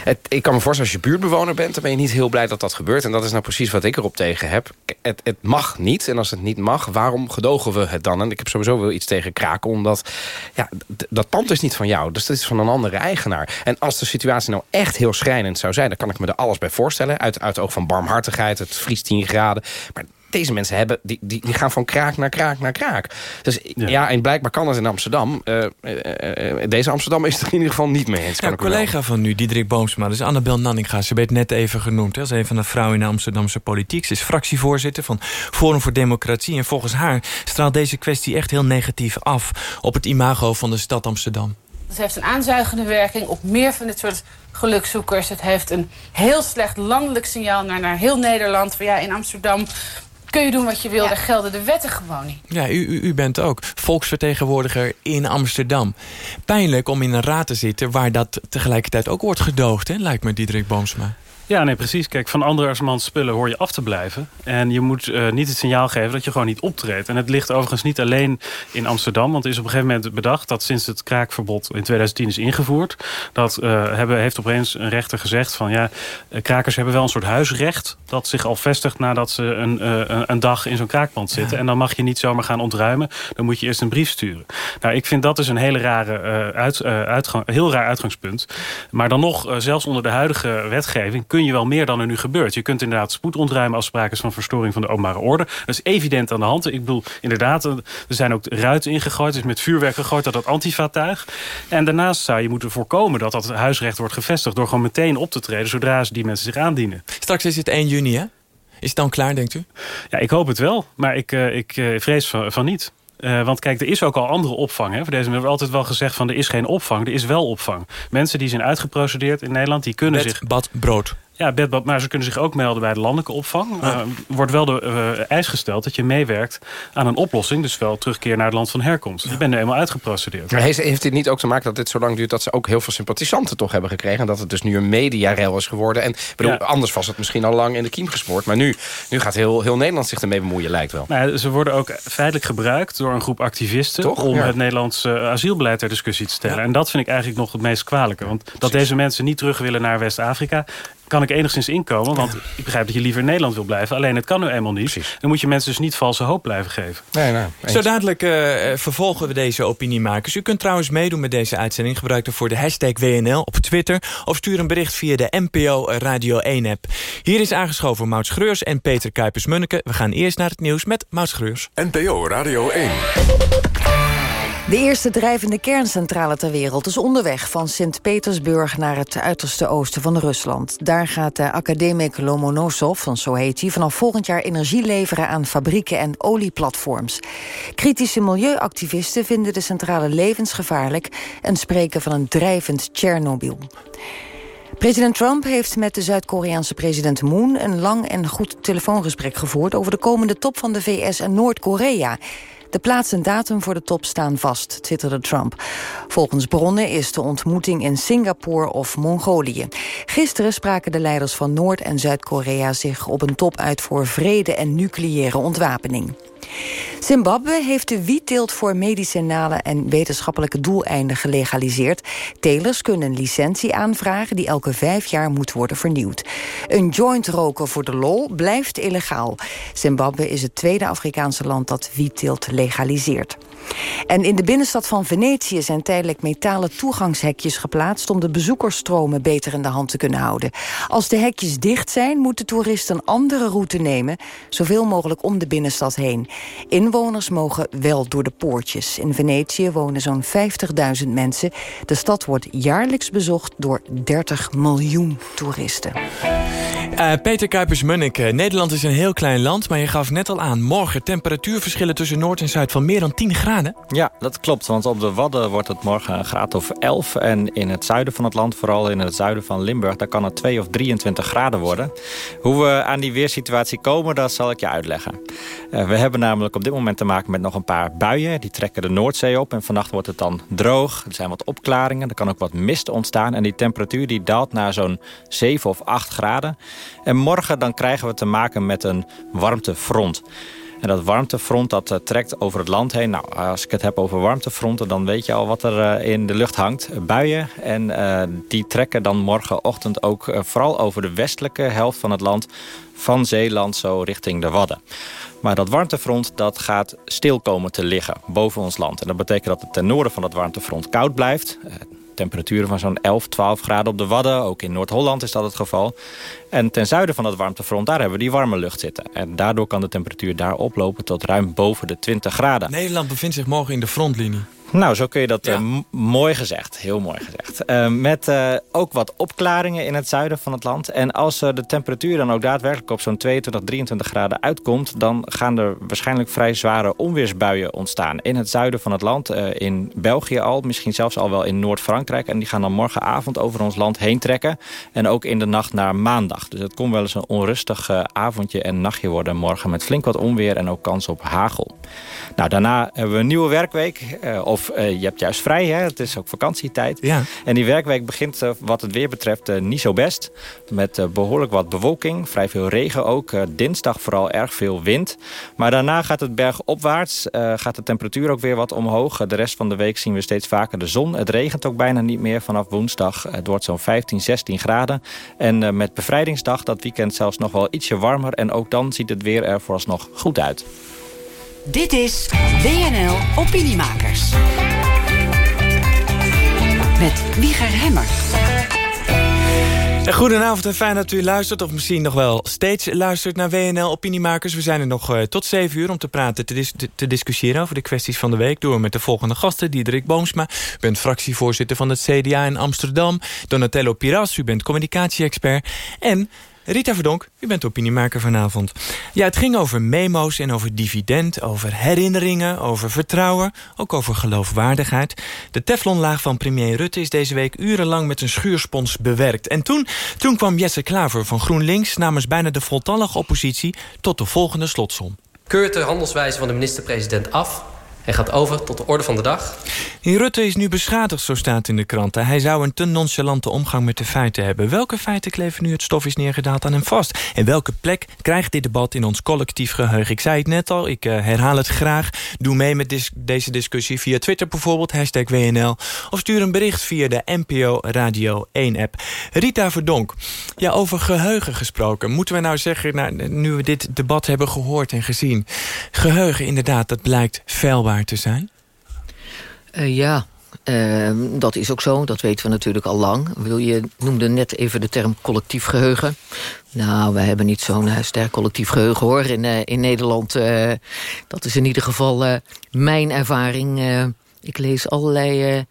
het, ik kan me voorstellen, als je buurtbewoner bent... dan ben je niet heel blij dat dat gebeurt. En dat is nou precies wat ik erop tegen heb. Het, het mag niet, en als het niet mag, waarom gedogen we het dan? En ik heb sowieso wel iets tegen kraken, omdat ja, dat pand is niet van jou. Dus dat is van een andere eigenaar. En als de situatie nou echt heel schrijnend zou zijn... dan kan ik me er alles bij voorstellen. Uit, uit oog van barmhartigheid, het vriest 10 graden. Maar deze mensen hebben, die, die, die gaan van kraak naar kraak naar kraak. Dus ja, en blijkbaar kan dat in Amsterdam. Uh, uh, deze Amsterdam is het in ieder geval niet mee eens. Ja, een collega van nu, Diederik Boomsma, dat is Annabel Nanninga. Ze werd net even genoemd hè, als een van de vrouwen in de Amsterdamse politiek. Ze is fractievoorzitter van Forum voor Democratie. En volgens haar straalt deze kwestie echt heel negatief af... op het imago van de stad Amsterdam. Het heeft een aanzuigende werking op meer van dit soort gelukzoekers. Het heeft een heel slecht landelijk signaal naar, naar heel Nederland. Van ja, in Amsterdam kun je doen wat je wil. Daar gelden de wetten gewoon niet. Ja, u, u, u bent ook volksvertegenwoordiger in Amsterdam. Pijnlijk om in een raad te zitten waar dat tegelijkertijd ook wordt gedoogd, hè? lijkt me Diederik Boomsma. Ja, nee, precies. Kijk, van andermans spullen hoor je af te blijven. En je moet uh, niet het signaal geven dat je gewoon niet optreedt. En het ligt overigens niet alleen in Amsterdam. Want er is op een gegeven moment bedacht dat sinds het kraakverbod in 2010 is ingevoerd... dat uh, hebben, heeft opeens een rechter gezegd van ja, uh, krakers hebben wel een soort huisrecht... dat zich al vestigt nadat ze een, een dag in zo'n kraakpand zitten. Ja. En dan mag je niet zomaar gaan ontruimen. Dan moet je eerst een brief sturen. Nou, ik vind dat dus een hele rare, uit, uitgang, heel raar uitgangspunt. Maar dan nog, zelfs onder de huidige wetgeving... kun je wel meer dan er nu gebeurt. Je kunt inderdaad spoed ontruimen als sprake is van verstoring van de openbare orde. Dat is evident aan de hand. Ik bedoel, inderdaad, er zijn ook ruiten ingegooid. Er is met vuurwerk gegooid, dat dat antifatuig. En daarnaast zou je moeten voorkomen dat dat huisrecht wordt gevestigd... door gewoon meteen op te treden zodra die mensen zich aandienen. Straks is het 1 juni, hè? Is het dan klaar, denkt u? Ja, ik hoop het wel. Maar ik, uh, ik uh, vrees van, van niet. Uh, want kijk, er is ook al andere opvang. Hè? Voor deze, we hebben altijd wel gezegd van er is geen opvang. Er is wel opvang. Mensen die zijn uitgeprocedeerd in Nederland, die kunnen zich... bad, brood. Ja, bedbad, maar ze kunnen zich ook melden bij de landelijke opvang. Er uh, wordt wel de uh, eis gesteld dat je meewerkt aan een oplossing. Dus wel terugkeer naar het land van herkomst. Ja. Je bent nu eenmaal uitgeprocedeerd. Maar heeft, heeft dit niet ook te maken dat dit zo lang duurt... dat ze ook heel veel sympathisanten toch hebben gekregen... en dat het dus nu een mediarel is geworden. En bedoel, ja. anders was het misschien al lang in de kiem gesmoord. Maar nu, nu gaat heel, heel Nederland zich ermee bemoeien, lijkt wel. Nou, ze worden ook feitelijk gebruikt door een groep activisten... Toch? om ja. het Nederlands uh, asielbeleid ter discussie te stellen. En dat vind ik eigenlijk nog het meest kwalijke. Want Precies. dat deze mensen niet terug willen naar West-Afrika kan ik enigszins inkomen. Want ik begrijp dat je liever in Nederland wil blijven. Alleen het kan nu eenmaal niet. Precies. Dan moet je mensen dus niet valse hoop blijven geven. Nee, nee, Zo dadelijk uh, vervolgen we deze opiniemakers. U kunt trouwens meedoen met deze uitzending. Gebruik ervoor de hashtag WNL op Twitter. Of stuur een bericht via de NPO Radio 1-app. Hier is aangeschoven Maud Schreurs en Peter Kuipers-Munneke. We gaan eerst naar het nieuws met Maud Schreurs. NPO Radio 1. De eerste drijvende kerncentrale ter wereld is onderweg van Sint-Petersburg naar het uiterste oosten van Rusland. Daar gaat de academic Lomonosov, van zo heet hij, vanaf volgend jaar energie leveren aan fabrieken en olieplatforms. Kritische milieuactivisten vinden de centrale levensgevaarlijk en spreken van een drijvend Tsjernobyl. President Trump heeft met de Zuid-Koreaanse president Moon... een lang en goed telefoongesprek gevoerd... over de komende top van de VS en Noord-Korea. De plaats en datum voor de top staan vast, twitterde Trump. Volgens bronnen is de ontmoeting in Singapore of Mongolië. Gisteren spraken de leiders van Noord- en Zuid-Korea zich op een top uit voor vrede en nucleaire ontwapening. Zimbabwe heeft de wietteelt voor medicinale en wetenschappelijke doeleinden gelegaliseerd. Telers kunnen een licentie aanvragen die elke vijf jaar moet worden vernieuwd. Een joint roken voor de lol blijft illegaal. Zimbabwe is het tweede Afrikaanse land dat wietteelt legaliseert. En in de binnenstad van Venetië zijn tijdelijk metalen toegangshekjes geplaatst... om de bezoekersstromen beter in de hand te kunnen houden. Als de hekjes dicht zijn, moeten toeristen een andere route nemen... zoveel mogelijk om de binnenstad heen. Inwoners mogen wel door de poortjes. In Venetië wonen zo'n 50.000 mensen. De stad wordt jaarlijks bezocht door 30 miljoen toeristen. Uh, Peter Kuipers-Munnik, uh, Nederland is een heel klein land... maar je gaf net al aan, morgen temperatuurverschillen tussen Noord en Zuid... van meer dan 10 graden. Ja, dat klopt, want op de Wadden wordt het morgen een graad of 11... en in het zuiden van het land, vooral in het zuiden van Limburg... daar kan het 2 of 23 graden worden. Hoe we aan die weersituatie komen, dat zal ik je uitleggen. Uh, we hebben namelijk op dit moment te maken met nog een paar buien. Die trekken de Noordzee op en vannacht wordt het dan droog. Er zijn wat opklaringen, er kan ook wat mist ontstaan... en die temperatuur die daalt naar zo'n 7 of 8 graden... En morgen dan krijgen we te maken met een warmtefront. En dat warmtefront dat uh, trekt over het land heen. Nou, als ik het heb over warmtefronten, dan weet je al wat er uh, in de lucht hangt. Buien. En uh, die trekken dan morgenochtend ook vooral over de westelijke helft van het land. Van Zeeland zo richting de Wadden. Maar dat warmtefront dat gaat stil komen te liggen boven ons land. En dat betekent dat het ten noorden van dat warmtefront koud blijft temperaturen van zo'n 11, 12 graden op de Wadden. Ook in Noord-Holland is dat het geval. En ten zuiden van dat warmtefront, daar hebben we die warme lucht zitten. En daardoor kan de temperatuur daar oplopen tot ruim boven de 20 graden. Nederland bevindt zich morgen in de frontlinie. Nou, zo kun je dat eh, mooi gezegd. Heel mooi gezegd. Uh, met uh, ook wat opklaringen in het zuiden van het land. En als uh, de temperatuur dan ook daadwerkelijk op zo'n 22, 23 graden uitkomt... dan gaan er waarschijnlijk vrij zware onweersbuien ontstaan. In het zuiden van het land, in België al, misschien zelfs al wel in Noord-Frankrijk. En die gaan dan morgenavond over ons land heen trekken. En ook in de nacht naar maandag. Dus het kon wel eens een onrustig avondje en nachtje worden morgen... met flink wat onweer en ook kans op hagel. Nou, daarna hebben we een nieuwe werkweek... of of uh, je hebt juist vrij, hè? het is ook vakantietijd. Ja. En die werkweek begint uh, wat het weer betreft uh, niet zo best. Met behoorlijk wat bewolking, vrij veel regen ook. dinsdag vooral erg veel wind. Maar daarna gaat het bergopwaarts, gaat de temperatuur ook weer wat omhoog. de rest van de week zien we steeds vaker de zon. Het regent ook bijna niet meer vanaf woensdag. Het wordt zo'n 15, 16 graden. En met bevrijdingsdag dat weekend zelfs nog wel ietsje warmer. En ook dan ziet het weer er vooralsnog goed uit. Dit is WNL Opiniemakers. Met Wieger Hemmer. Goedenavond en fijn dat u luistert, of misschien nog wel steeds luistert naar WNL Opiniemakers. We zijn er nog uh, tot 7 uur om te praten, te, te, discussiëren over de kwesties van de week. Door met de volgende gasten, Diederik Boomsma. U bent fractievoorzitter van het CDA in Amsterdam. Donatello Piras, u bent communicatie-expert. En Rita Verdonk, u bent opiniemaker vanavond. Ja, het ging over memo's en over dividend, over herinneringen, over vertrouwen, ook over geloofwaardigheid. De teflonlaag van premier Rutte is deze week urenlang met een schuurspons bewerkt. En toen, toen kwam Jesse Klaver van GroenLinks namens bijna de voltallige oppositie tot de volgende slotsom. Keurt de handelswijze van de minister-president af en gaat over tot de orde van de dag. Rutte is nu beschadigd, zo staat in de kranten. Hij zou een te nonchalante omgang met de feiten hebben. Welke feiten kleven nu het stof is neergedaald aan hem vast? En welke plek krijgt dit debat in ons collectief geheugen? Ik zei het net al, ik uh, herhaal het graag. Doe mee met deze discussie via Twitter bijvoorbeeld, hashtag WNL. Of stuur een bericht via de NPO Radio 1-app. Rita Verdonk, ja, over geheugen gesproken. Moeten we nou zeggen, nou, nu we dit debat hebben gehoord en gezien... geheugen inderdaad, dat blijkt te zijn? Uh, ja, uh, dat is ook zo. Dat weten we natuurlijk al lang. Wil je noemde net even de term collectief geheugen. Nou, we hebben niet zo'n uh, sterk collectief geheugen hoor in, in Nederland. dat is in ieder geval mijn ervaring. ik lees allerlei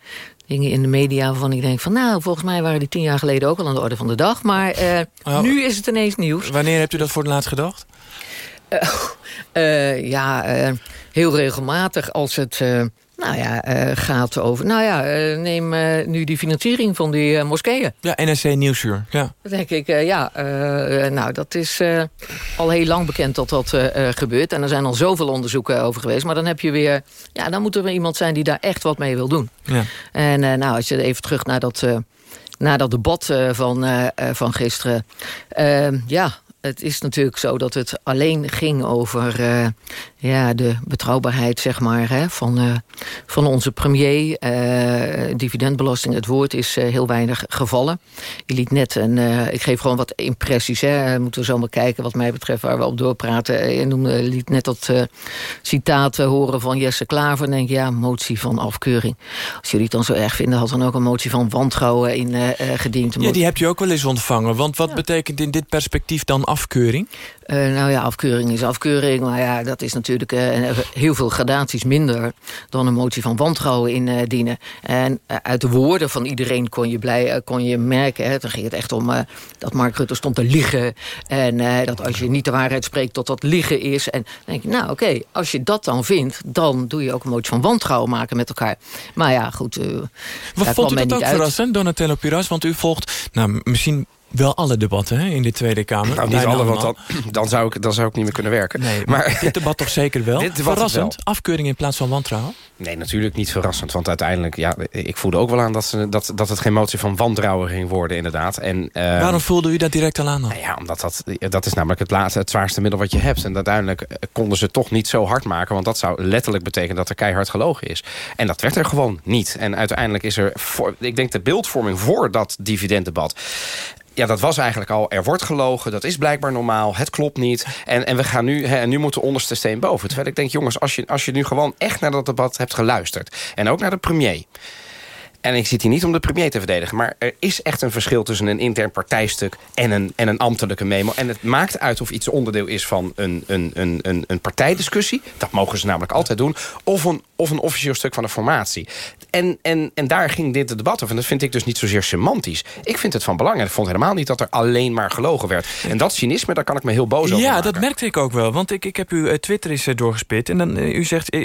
dingen in de media waarvan ik denk van... nou, volgens mij waren die tien jaar geleden ook al aan de orde van de dag. Maar oh. nu is het ineens nieuws. Wanneer hebt u dat voor het laatst gedacht? ja, heel regelmatig als het... Uh, nou ja, gaat over... Nou ja, neem nu die financiering van die moskeeën. Ja, NSC Nieuwsuur, ja. Dan denk ik, ja, nou, dat is al heel lang bekend dat dat gebeurt. En er zijn al zoveel onderzoeken over geweest. Maar dan heb je weer... Ja, dan moet er weer iemand zijn die daar echt wat mee wil doen. Ja. En nou, als je even terug naar dat, naar dat debat van, van gisteren... ja, het is natuurlijk zo dat het alleen ging over uh, ja, de betrouwbaarheid zeg maar, hè, van, uh, van onze premier. Uh, dividendbelasting, het woord is heel weinig gevallen. Je liet net, een, ik geef gewoon wat impressies. Hè, moeten we zo maar kijken wat mij betreft waar we op doorpraten. Je noemde, liet net dat citaat horen van Jesse Klaver. En denk ja, motie van afkeuring. Als jullie het dan zo erg vinden, had dan ook een motie van wantrouwen in gediend. Ja, die heb je ook wel eens ontvangen. Want wat ja. betekent in dit perspectief dan afkeuring? Uh, nou ja, afkeuring is afkeuring. Maar ja, dat is natuurlijk uh, heel veel gradaties minder... dan een motie van wantrouwen indienen. Uh, en uit de woorden van iedereen kon je, blij, kon je merken... Hè, dan ging het echt om dat Mark Rutte stond te liegen. En dat als je niet de waarheid spreekt, dat dat liegen is. En dan denk je, nou oké, okay, als je dat dan vindt... dan doe je ook een motie van wantrouwen maken met elkaar. Maar ja, goed... Wat vond u dat ook verrassend, Donatello Piras? Want u volgt, nou, misschien wel alle debatten hè, in de Tweede Kamer. Nou, niet alle, want dan, dan, zou ik, dan zou ik niet meer kunnen werken. Nee, maar, dit debat toch zeker wel? Dit Verrassend? Wel. Afkeuring in plaats van wantrouwen? Nee, natuurlijk niet verrassend. Want uiteindelijk, ja, ik voelde ook wel aan dat, ze, dat, dat het geen motie van wantrouwen ging worden, inderdaad. En, uh, Waarom voelde u dat direct al aan? Nou ja, omdat dat, dat is namelijk het, laatste, het zwaarste middel wat je hebt. En uiteindelijk eh, konden ze toch niet zo hard maken. Want dat zou letterlijk betekenen dat er keihard gelogen is. En dat werd er gewoon niet. En uiteindelijk is er, voor, ik denk de beeldvorming voor dat dividenddebat ja, dat was eigenlijk al, er wordt gelogen, dat is blijkbaar normaal, het klopt niet. En, en we gaan nu, hè, en nu moet de onderste steen boven. Terwijl ik denk, jongens, als je, als je nu gewoon echt naar dat debat hebt geluisterd... en ook naar de premier... En ik zit hier niet om de premier te verdedigen. Maar er is echt een verschil tussen een intern partijstuk en een, en een ambtelijke memo. En het maakt uit of iets onderdeel is van een, een, een, een, een partijdiscussie. Dat mogen ze namelijk altijd doen. Of een, of een officieel stuk van de formatie. En, en, en daar ging dit debat over. En dat vind ik dus niet zozeer semantisch. Ik vind het van belang. En ik vond helemaal niet dat er alleen maar gelogen werd. En dat cynisme, daar kan ik me heel boos over Ja, maken. dat merkte ik ook wel. Want ik, ik heb uw eh, Twitter eens eh, doorgespit. En dan, eh, u zegt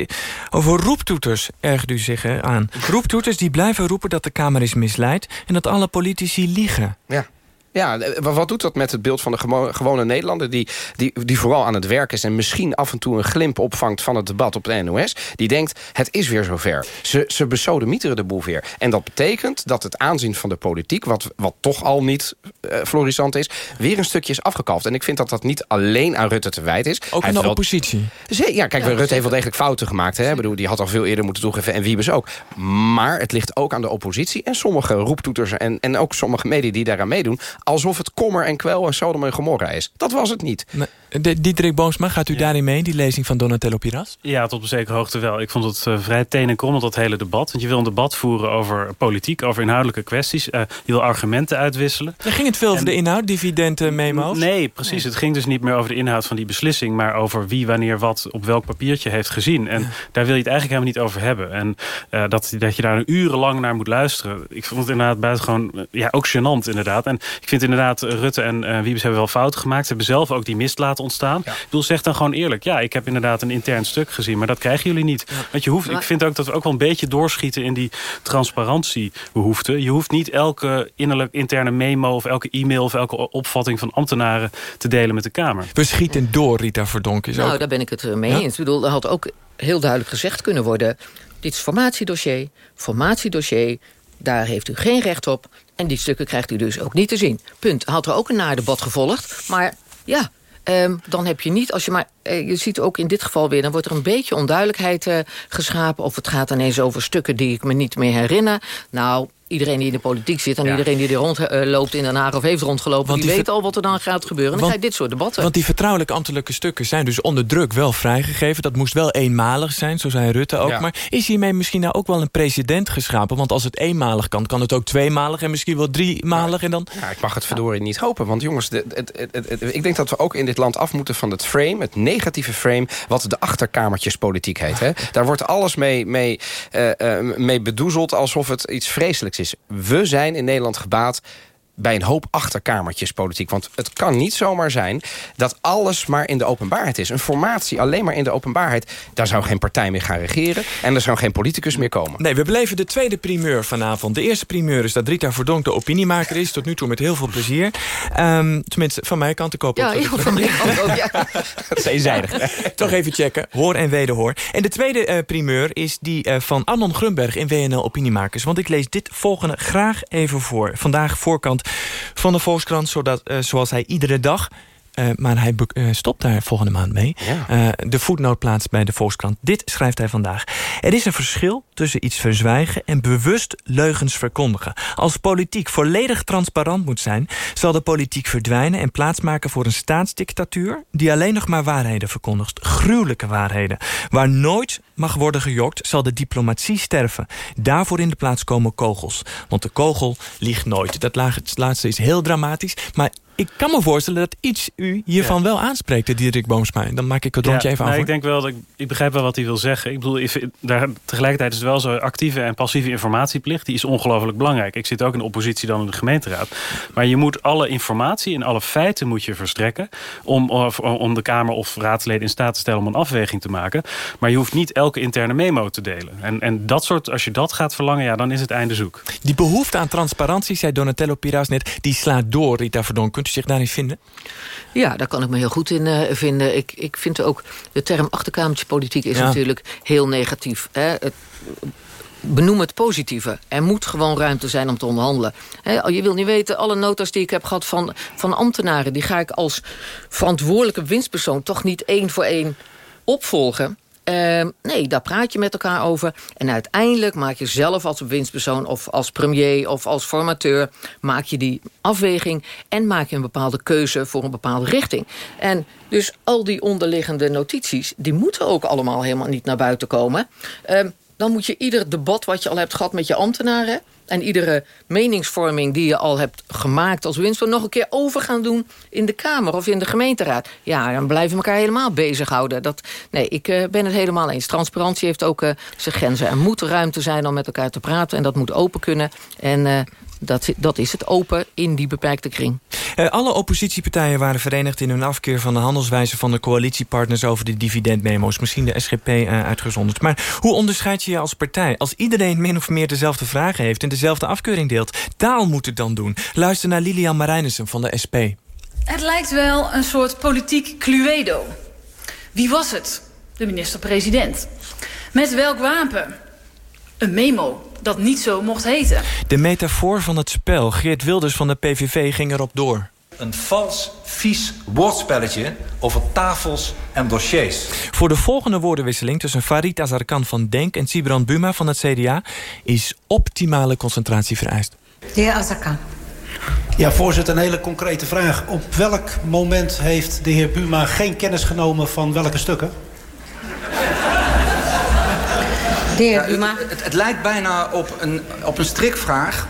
over roeptoeters ergert u zich aan. Roeptoeters die blijven roepen dat de Kamer is misleid... en dat alle politici liegen. Ja. Ja, eh, wa- wat doet dat met het beeld van de gewone Nederlander... Die, die, die vooral aan het werk is en misschien af en toe een glimp opvangt... van het debat op de NOS, die denkt, het is weer zover. Ze, ze besodemieteren de boel weer. En dat betekent dat het aanzien van de politiek... wat, wat toch al niet eh, florissant is, weer een stukje is afgekalfd. En ik vind dat dat niet alleen aan Rutte te wijten is. Ook Hij aan de wel- oppositie. Zee- Ja, kijk, Rutte heeft wel degelijk fouten gemaakt. Hè? Ik bedoel, die had al veel eerder moeten toegeven. En Wiebes ook. Maar het ligt ook aan de oppositie. En sommige roeptoeters en, en ook sommige media die daaraan meedoen. Alsof het kommer en kwel en Sodom en Gomorra is. Dat was het niet. De- Diederik Boomsma, gaat u daarin mee, die lezing van Donatello Piras? Ja, tot op zekere hoogte wel. Ik vond het eh, vrij tenenkrommend, dat hele debat. Want je wil een debat voeren over politiek, over inhoudelijke kwesties. Eh, je wil argumenten uitwisselen. Dan ging het veel over de inhoud, dividenden, memo's? Nee, precies. Het ging dus niet meer over de inhoud van die beslissing... maar over wie, wanneer, wat op welk papiertje heeft gezien. En daar wil je het eigenlijk helemaal niet over hebben. En eh, dat, dat je daar urenlang naar moet luisteren... ik vond het inderdaad buitengewoon... ja, ook gênant inderdaad. En ik vind inderdaad, Rutte en Wiebes hebben wel fouten gemaakt. Ze hebben zelf ook die mist laten ontstaan. Ik bedoel, zeg dan gewoon eerlijk... ja, ik heb inderdaad een intern stuk gezien... maar dat krijgen jullie niet. Want je hoeft, ik vind ook dat we ook wel een beetje doorschieten... in die transparantiebehoefte. Je hoeft niet elke innerlijk interne memo... of elke e-mail of elke opvatting van ambtenaren... te delen met de Kamer. We schieten door, Rita Verdonk. Is Nou, ook... daar ben ik het eh, mee Ja? eens. Ik bedoel, er had ook heel duidelijk gezegd kunnen worden... dit is formatiedossier, formatiedossier... daar heeft u geen recht op... en die stukken krijgt u dus ook niet te zien. Punt. Had er ook een nadebat gevolgd, maar ja... ehm, dan heb je niet, als je maar... eh, je ziet ook in dit geval weer, dan wordt er een beetje onduidelijkheid eh, geschapen... of het gaat ineens over stukken die ik me niet meer herinner. Nou, iedereen die in de politiek zit... en iedereen die er rondloopt in Den Haag of heeft rondgelopen... Want die, die weet al wat er dan gaat gebeuren. En dan krijg je dit soort debatten. Want die vertrouwelijke ambtelijke stukken zijn dus onder druk wel vrijgegeven. Dat moest wel eenmalig zijn, zo zei Rutte ook. Ja. Maar is hiermee misschien nou ook wel een precedent geschapen? Want als het eenmalig kan, kan het ook tweemalig en misschien wel driemalig. En dan... Ja, ik mag het verdorie niet hopen. Want jongens, de- het, het, het- het- ik denk dat we ook in dit land af moeten van het frame... het negatieve frame, wat de achterkamertjespolitiek heet. Hè? Daar wordt alles mee, mee, eh, eh, mee bedoezeld alsof het iets vreselijks is. We zijn in Nederland gebaat bij een hoop achterkamertjespolitiek. Want het kan niet zomaar zijn dat alles maar in de openbaarheid is. Een formatie alleen maar in de openbaarheid. Daar zou geen partij meer gaan regeren. En er zou geen politicus meer komen. Nee, we beleven de tweede primeur vanavond. De eerste primeur is dat Rita Verdonk de opiniemaker is. Tot nu toe met heel veel plezier. Ehm, tenminste, van mijn kant. Ik hoop Ja, ook van mijn kant ook, ja. Dat is eenzijdig. Toch even checken. Hoor en wederhoor. En de tweede eh, primeur is die eh, van Arnon Grunberg in WNL Opiniemakers. Want ik lees dit volgende graag even voor. Vandaag voorkant van de Volkskrant, zodat, eh, zoals hij iedere dag... eh, maar hij eh, stopt daar volgende maand mee. Eh, de voetnoot plaatst bij de Volkskrant. Dit schrijft hij vandaag. Er is een verschil tussen iets verzwijgen en bewust leugens verkondigen. Als politiek volledig transparant moet zijn... zal de politiek verdwijnen en plaatsmaken voor een staatsdictatuur... die alleen nog maar waarheden verkondigt. Gruwelijke waarheden. Waar nooit mag worden gejokt, zal de diplomatie sterven. Daarvoor in de plaats komen kogels. Want de kogel liegt nooit. Dat laatste is heel dramatisch. Maar ik kan me voorstellen dat iets u hiervan wel aanspreekt, Diederik Boomsma. Dan maak ik het rondje even af. nou, ik denk wel dat ik, ik begrijp wel wat hij wil zeggen. Ik bedoel, daar, tegelijkertijd is het wel zo actieve en passieve informatieplicht. Die is ongelooflijk belangrijk. Ik zit ook in de oppositie dan in de gemeenteraad. Maar je moet alle informatie en alle feiten moet je verstrekken om, of- om de Kamer of raadsleden in staat te stellen om een afweging te maken. Maar je hoeft niet elke interne memo te delen. En, en dat soort, als je dat gaat verlangen, ja, dan is het einde zoek. Die behoefte aan transparantie, zei Donatello Piras net... die slaat door, Rita Verdonk. Kunt u zich daarin vinden? Ja, daar kan ik me heel goed in eh, vinden. Ik, ik vind ook, de term achterkamertjespolitiek is Ja. natuurlijk heel negatief. Hè? Het, benoem het positieve. Er moet gewoon ruimte zijn om te onderhandelen. Hè, je wil niet weten, alle notas die ik heb gehad van, van ambtenaren... die ga ik als verantwoordelijke winstpersoon toch niet één voor één opvolgen. Ehm, nee, daar praat je met elkaar over. En uiteindelijk maak je zelf als winstpersoon... of als premier of als formateur... maak je die afweging en maak je een bepaalde keuze... voor een bepaalde richting. En dus al die onderliggende notities... die moeten ook allemaal helemaal niet naar buiten komen. Ehm, dan moet je ieder debat wat je al hebt gehad met je ambtenaren... en iedere meningsvorming die je al hebt gemaakt als winst... nog een keer over gaan doen in de Kamer of in de gemeenteraad. Ja, dan blijven we elkaar helemaal bezighouden. Dat, nee, ik uh, ben het helemaal eens. Transparantie heeft ook uh, zijn grenzen. Er moet ruimte zijn om met elkaar te praten en dat moet open kunnen. En uh, dat, dat is het open in die beperkte kring. Uh, alle oppositiepartijen waren verenigd in hun afkeer van de handelswijze van de coalitiepartners over de dividendmemo's. Misschien de SGP uh, uitgezonderd. Maar hoe onderscheid je je als partij als iedereen min of meer dezelfde vragen heeft en dezelfde afkeuring deelt? Taal moet het dan doen. Luister naar Lilian Marijnissen van de SP. Het lijkt wel een soort politiek cluedo. Wie was het? De minister-president. Met welk wapen? Een memo dat niet zo mocht heten. De metafoor van het spel. Geert Wilders van de PVV ging erop door. Een vals, vies woordspelletje over tafels en dossiers. Voor de volgende woordenwisseling tussen Farid Azarkan van Denk... en Sibrand Buma van het CDA is optimale concentratie vereist. De heer Azarkan. Ja, voorzitter, een hele concrete vraag. Op welk moment heeft de heer Buma geen kennis genomen van welke stukken? De heer Buma. Ja, het, het, lijkt bijna op een, op een strikvraag.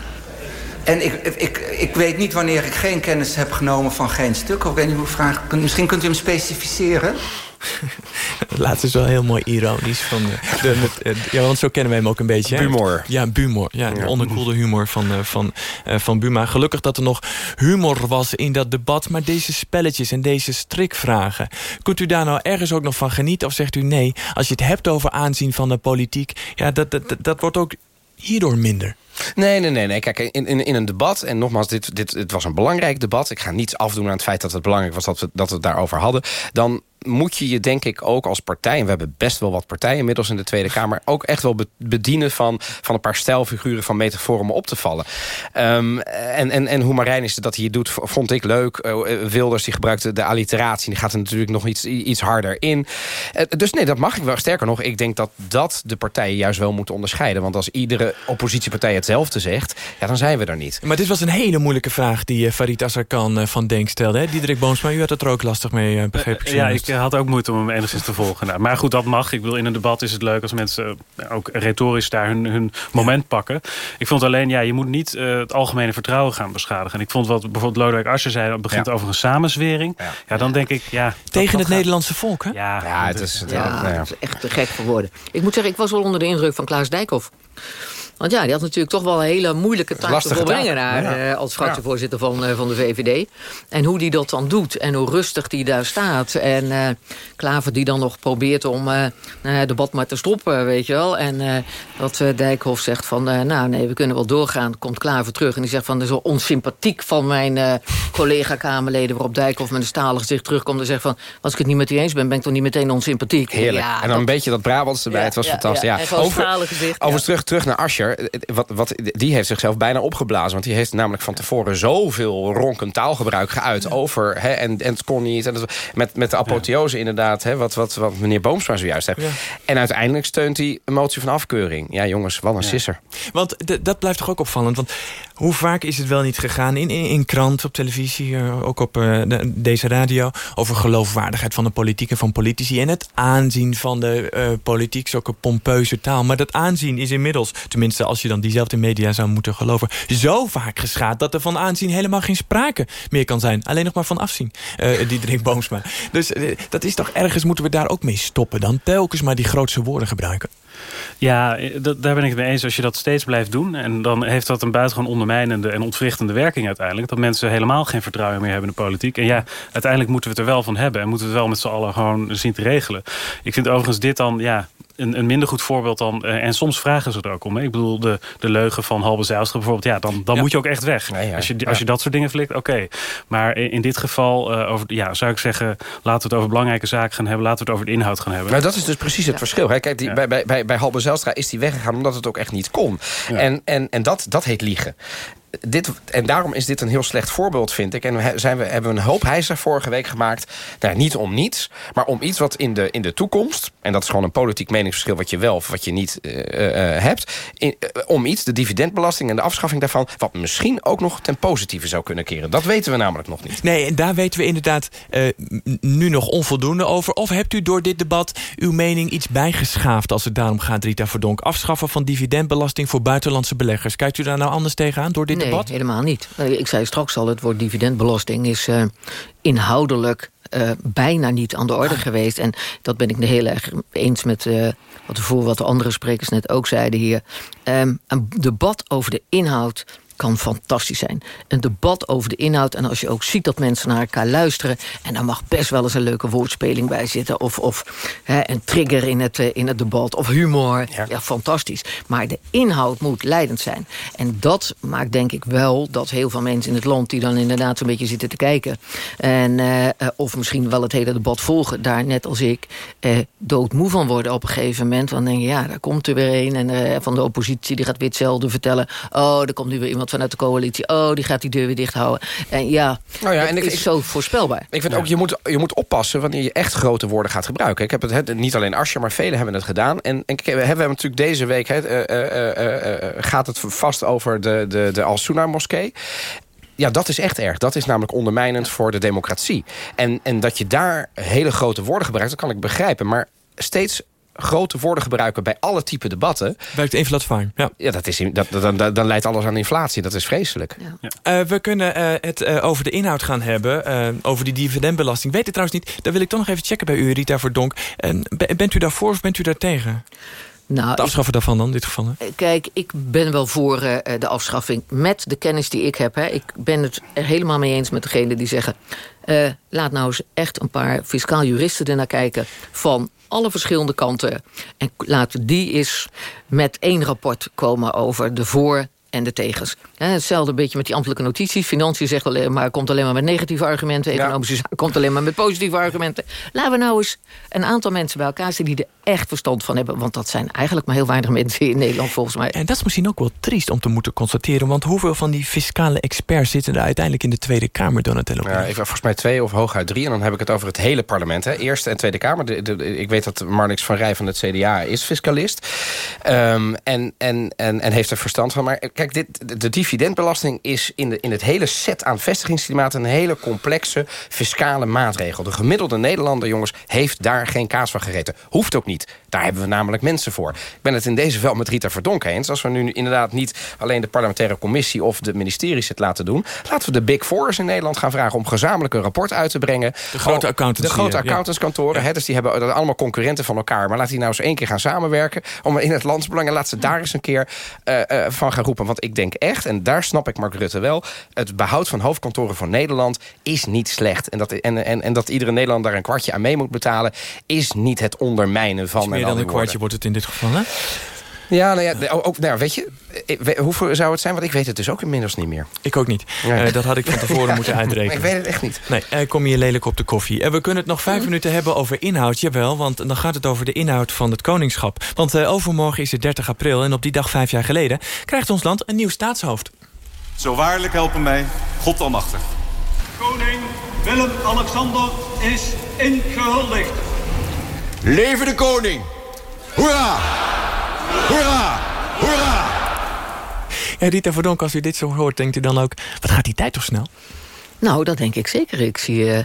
En ik, ik, ik weet niet wanneer ik geen kennis heb genomen van geen stuk. Ik weet niet hoe vraag. Misschien kunt u hem specificeren. Het laatste is wel heel mooi ironisch. Van de, ja, want zo kennen wij hem ook een beetje. Humor. Ja, humor. Ja, de onderkoelde humor van, uh, van, uh, van Buma. Gelukkig dat er nog humor was in dat debat. Maar deze spelletjes en deze strikvragen... kunt u daar nou ergens ook nog van genieten? Of zegt u nee, als je het hebt over aanzien van de politiek... ja, dat, dat, dat, dat wordt ook hierdoor minder. Nee, nee, nee. nee. Kijk, in, in, in een debat, en nogmaals, dit, dit, het was een belangrijk debat. Ik ga niets afdoen aan het feit dat het belangrijk was dat we, dat we het daarover hadden. Dan moet je je denk ik ook als partij... en we hebben best wel wat partijen inmiddels in de Tweede Kamer... ook echt wel bedienen van, van een paar stijlfiguren van metaforen om op te vallen. Um, en, en, en hoe Marijn is dat hier doet, vond ik leuk. Uh, Wilders die gebruikte de alliteratie... die gaat er natuurlijk nog iets, iets harder in. Uh, dus nee, dat mag ik wel. Sterker nog, ik denk dat dat de partijen juist wel moeten onderscheiden. Want als iedere oppositiepartij hetzelfde zegt... ja, dan zijn we er niet. Maar dit was een hele moeilijke vraag die Farid Azarkan van Denk stelde. Hè? Diederik Boomsma, u had het er ook lastig mee, begreep ik. ja, ik had ook moeite om hem enigszins te volgen. Nou, maar goed, dat mag. Ik bedoel, in een debat is het leuk als mensen ook retorisch daar hun, hun moment pakken. Ik vond alleen, ja, je moet niet uh, het algemene vertrouwen gaan beschadigen. En ik vond wat bijvoorbeeld Lodewijk Asscher zei, dat begint ja. over een samenzwering. Ja. ja, dan denk ik, ja... Tegen het Nederlandse volk, hè? Ja, ja het is, ja, het is echt te gek voor woorden. Ik moet zeggen, ik was wel onder de indruk van Klaas Dijkhoff. Want ja, die had natuurlijk toch wel een hele moeilijke taak te volbrengen daar, ja. uh, als fractievoorzitter van, uh, van de VVD. En hoe die dat dan doet en hoe rustig die daar staat. En uh, Klaver die dan nog probeert om het debat maar te stoppen, weet je wel. En dat Dijkhoff zegt van, nou nee, we kunnen wel doorgaan. Komt Klaver terug en die zegt van, dat is wel onsympathiek van mijn collega-Kamerleden. Waarop Dijkhoff met een stalen gezicht terugkomt en zegt van, als ik het niet met u eens ben, ben ik toch niet meteen onsympathiek. Heerlijk. Ja, en dan dat... een beetje dat Brabants erbij, het was fantastisch. Ja. Over, gezicht, over terug, terug naar Ascher. Wat, wat, die heeft zichzelf bijna opgeblazen. Want die heeft namelijk van tevoren zoveel ronkend taalgebruik geuit over. Hè, en, en het kon niet. En het, met, met de apotheose inderdaad. Hè, wat, wat, wat meneer Boomsma zojuist heeft. Ja. En uiteindelijk steunt hij een motie van afkeuring. Ja jongens, wat een sisser. Want dat blijft toch ook opvallend. Want hoe vaak is het wel niet gegaan in, in, in krant, op televisie, uh, ook op de, deze radio... over geloofwaardigheid van de politiek en van politici... en het aanzien van de uh, politiek, zulke pompeuze taal. Maar dat aanzien is inmiddels, tenminste als je dan diezelfde media zou moeten geloven... zo vaak geschaad dat er van aanzien helemaal geen sprake meer kan zijn. Alleen nog maar van afzien, uh, Diederik Boomsma. Dus dat is toch ergens, moeten we daar ook mee stoppen dan? Telkens maar die grootste woorden gebruiken. Ja, dat, daar ben ik het mee eens. Als je dat steeds blijft doen... en dan heeft dat een buitengewoon ondermijnende en ontwrichtende werking uiteindelijk. Dat mensen helemaal geen vertrouwen meer hebben in de politiek. En ja, uiteindelijk moeten we het er wel van hebben. En moeten we het wel met z'n allen gewoon zien te regelen. Ik vind overigens dit dan... ja een, een minder goed voorbeeld dan... Uh, en soms vragen ze er ook om. Hè? Ik bedoel, de, de leugen van Halbe Zijlstra bijvoorbeeld... ja, dan, dan ja. moet je ook echt weg. Ja. als, je, als je dat soort dingen flikt, oké. Okay. Maar in, in, dit geval uh, over, ja, zou ik zeggen... laten we het over belangrijke zaken gaan hebben... laten we het over de inhoud gaan hebben. Maar dat is dus precies het verschil. Hè? Kijk, die, bij, bij, bij Halbe Zijlstra is die weggegaan... omdat het ook echt niet kon. En, en, en dat, dat heet liegen. Dit, en daarom is dit een heel slecht voorbeeld, vind ik. En zijn we, hebben een hoop hijzer vorige week gemaakt. Nou, niet om niets, maar om iets wat in de, in de toekomst... en dat is gewoon een politiek meningsverschil wat je wel of wat je niet uh, uh, hebt... In, uh, om iets, de dividendbelasting en de afschaffing daarvan... wat misschien ook nog ten positieve zou kunnen keren. Dat weten we namelijk nog niet. Nee, en daar weten we inderdaad nu nog onvoldoende over. Of hebt u door dit debat uw mening iets bijgeschaafd... als het daarom gaat, Rita Verdonk... afschaffen van dividendbelasting voor buitenlandse beleggers? Kijkt u daar nou anders tegenaan door dit debat? helemaal niet. Ik zei straks al, het woord dividendbelasting is uh, inhoudelijk uh, bijna niet aan de orde geweest. En dat ben ik heel erg eens met uh, wat, voor, wat de andere sprekers net ook zeiden hier. Um, een debat over de inhoud kan fantastisch zijn. Een debat over de inhoud. En als je ook ziet dat mensen naar elkaar luisteren... en daar mag best wel eens een leuke woordspeling bij zitten... of, of hè, een trigger in het, in het debat, of humor. Ja. ja. fantastisch. Maar de inhoud moet leidend zijn. En dat maakt denk ik wel dat heel veel mensen in het land... die dan inderdaad zo'n beetje zitten te kijken... En, uh, of misschien wel het hele debat volgen... daar net als ik uh, doodmoe van worden op een gegeven moment. Want dan denk je, ja, daar komt er weer een... en uh, van de oppositie die gaat weer hetzelfde vertellen. Oh, er komt nu weer iemand vanuit de coalitie. Oh, die gaat die deur weer dicht houden. En ja, nou ja en ik, is ik, zo voorspelbaar. Ik vind ja. ook, je moet, je moet oppassen wanneer je echt grote woorden gaat gebruiken. Ik heb het, niet alleen Asje, maar velen hebben het gedaan. En, en we hebben natuurlijk deze week... He, uh, uh, gaat het vast over de, de, de Al-Suna-moskee. Ja, dat is echt erg. Dat is namelijk ondermijnend voor de democratie. En, en dat je daar hele grote woorden gebruikt, dat kan ik begrijpen. Maar steeds grote woorden gebruiken bij alle type debatten... Werkt fijn. Ja. Ja, dat is, dat, dan, dan, dan leidt alles aan inflatie. Dat is vreselijk. Ja. Uh, we kunnen uh, het uh, over de inhoud gaan hebben. over die dividendbelasting. Weet het trouwens niet. Daar wil ik toch nog even checken bij u, Rita Verdonk. bent u daarvoor of bent u daar tegen? Nou, het afschaffen ik, daarvan dan, in dit geval? Hè? Kijk, ik ben wel voor uh, de afschaffing met de kennis die ik heb. Hè. Ik ben het er helemaal mee eens met degene die zeggen... Uh, laat nou eens echt een paar fiscaal juristen ernaar kijken... van alle verschillende kanten. En laten die eens met één rapport komen over de voor- en de tegens. Hetzelfde beetje met die ambtelijke notities. Financiën zegt alleen maar, komt alleen maar met negatieve argumenten. Economische zaken komt alleen maar met positieve argumenten. Laten we nou eens een aantal mensen bij elkaar zetten... die er echt verstand van hebben. Want dat zijn eigenlijk maar heel weinig mensen in Nederland volgens mij. En dat is misschien ook wel triest om te moeten constateren. Want hoeveel van die fiscale experts zitten er uiteindelijk in de Tweede Kamer, Donatello? Ja, ik, volgens mij twee of hooguit drie. En dan heb ik het over het hele parlement. Hè. Eerste en Tweede Kamer. De, de, ik weet dat Marnix van Rij van het CDA is fiscalist. Um, en, en, en, en heeft er verstand van. Maar kijk, dit, de dividendbelasting is in, de, in het hele set aan vestigingsklimaat... een hele complexe fiscale maatregel. De gemiddelde Nederlander, jongens, heeft daar geen kaas van gegeten. Hoeft ook niet. Daar hebben we namelijk mensen voor. Ik ben het in deze wel met Rita Verdonk eens. Als we nu inderdaad niet alleen de parlementaire commissie... of de ministeries het laten doen... laten we de Big Fours in Nederland gaan vragen... om gezamenlijk een rapport uit te brengen. De grote accountants. De grote accountantskantoren. Ja. Dus die hebben allemaal concurrenten van elkaar. Maar laat die nou eens één keer gaan samenwerken... om in het landsbelang... en laat ze daar eens een keer uh, uh, van gaan roepen. Want ik denk echt, en daar snap ik Mark Rutte wel... het behoud van hoofdkantoren van Nederland is niet slecht. En dat, en, en, en dat iedere Nederlander daar een kwartje aan mee moet betalen... is niet het ondermijnen van... meer dan een kwartje wordt het in dit geval, hè? Ja, nou ja, ook, nou, weet je, hoeveel zou het zijn? Want ik weet het dus ook inmiddels niet meer. Ik ook niet. Nee. Uh, dat had ik van tevoren moeten uitrekenen. ik weet het echt niet. Nee, uh, kom je lelijk op de koffie. En uh, we kunnen het nog vijf mm. minuten hebben over inhoud. Jawel, want dan gaat het over de inhoud van het koningschap. Want overmorgen is het 30 april en op die dag vijf jaar geleden... krijgt ons land een nieuw staatshoofd. Zo waarlijk helpen mij, God almachtig. Koning Willem-Alexander is ingehuldigd. Leven de koning! Hoera! Hoera! Hoera! Ja, Rita Verdonk, als u dit zo hoort, denkt u dan ook... wat gaat die tijd toch snel? Nou, dat denk ik zeker. Ik zie, uh,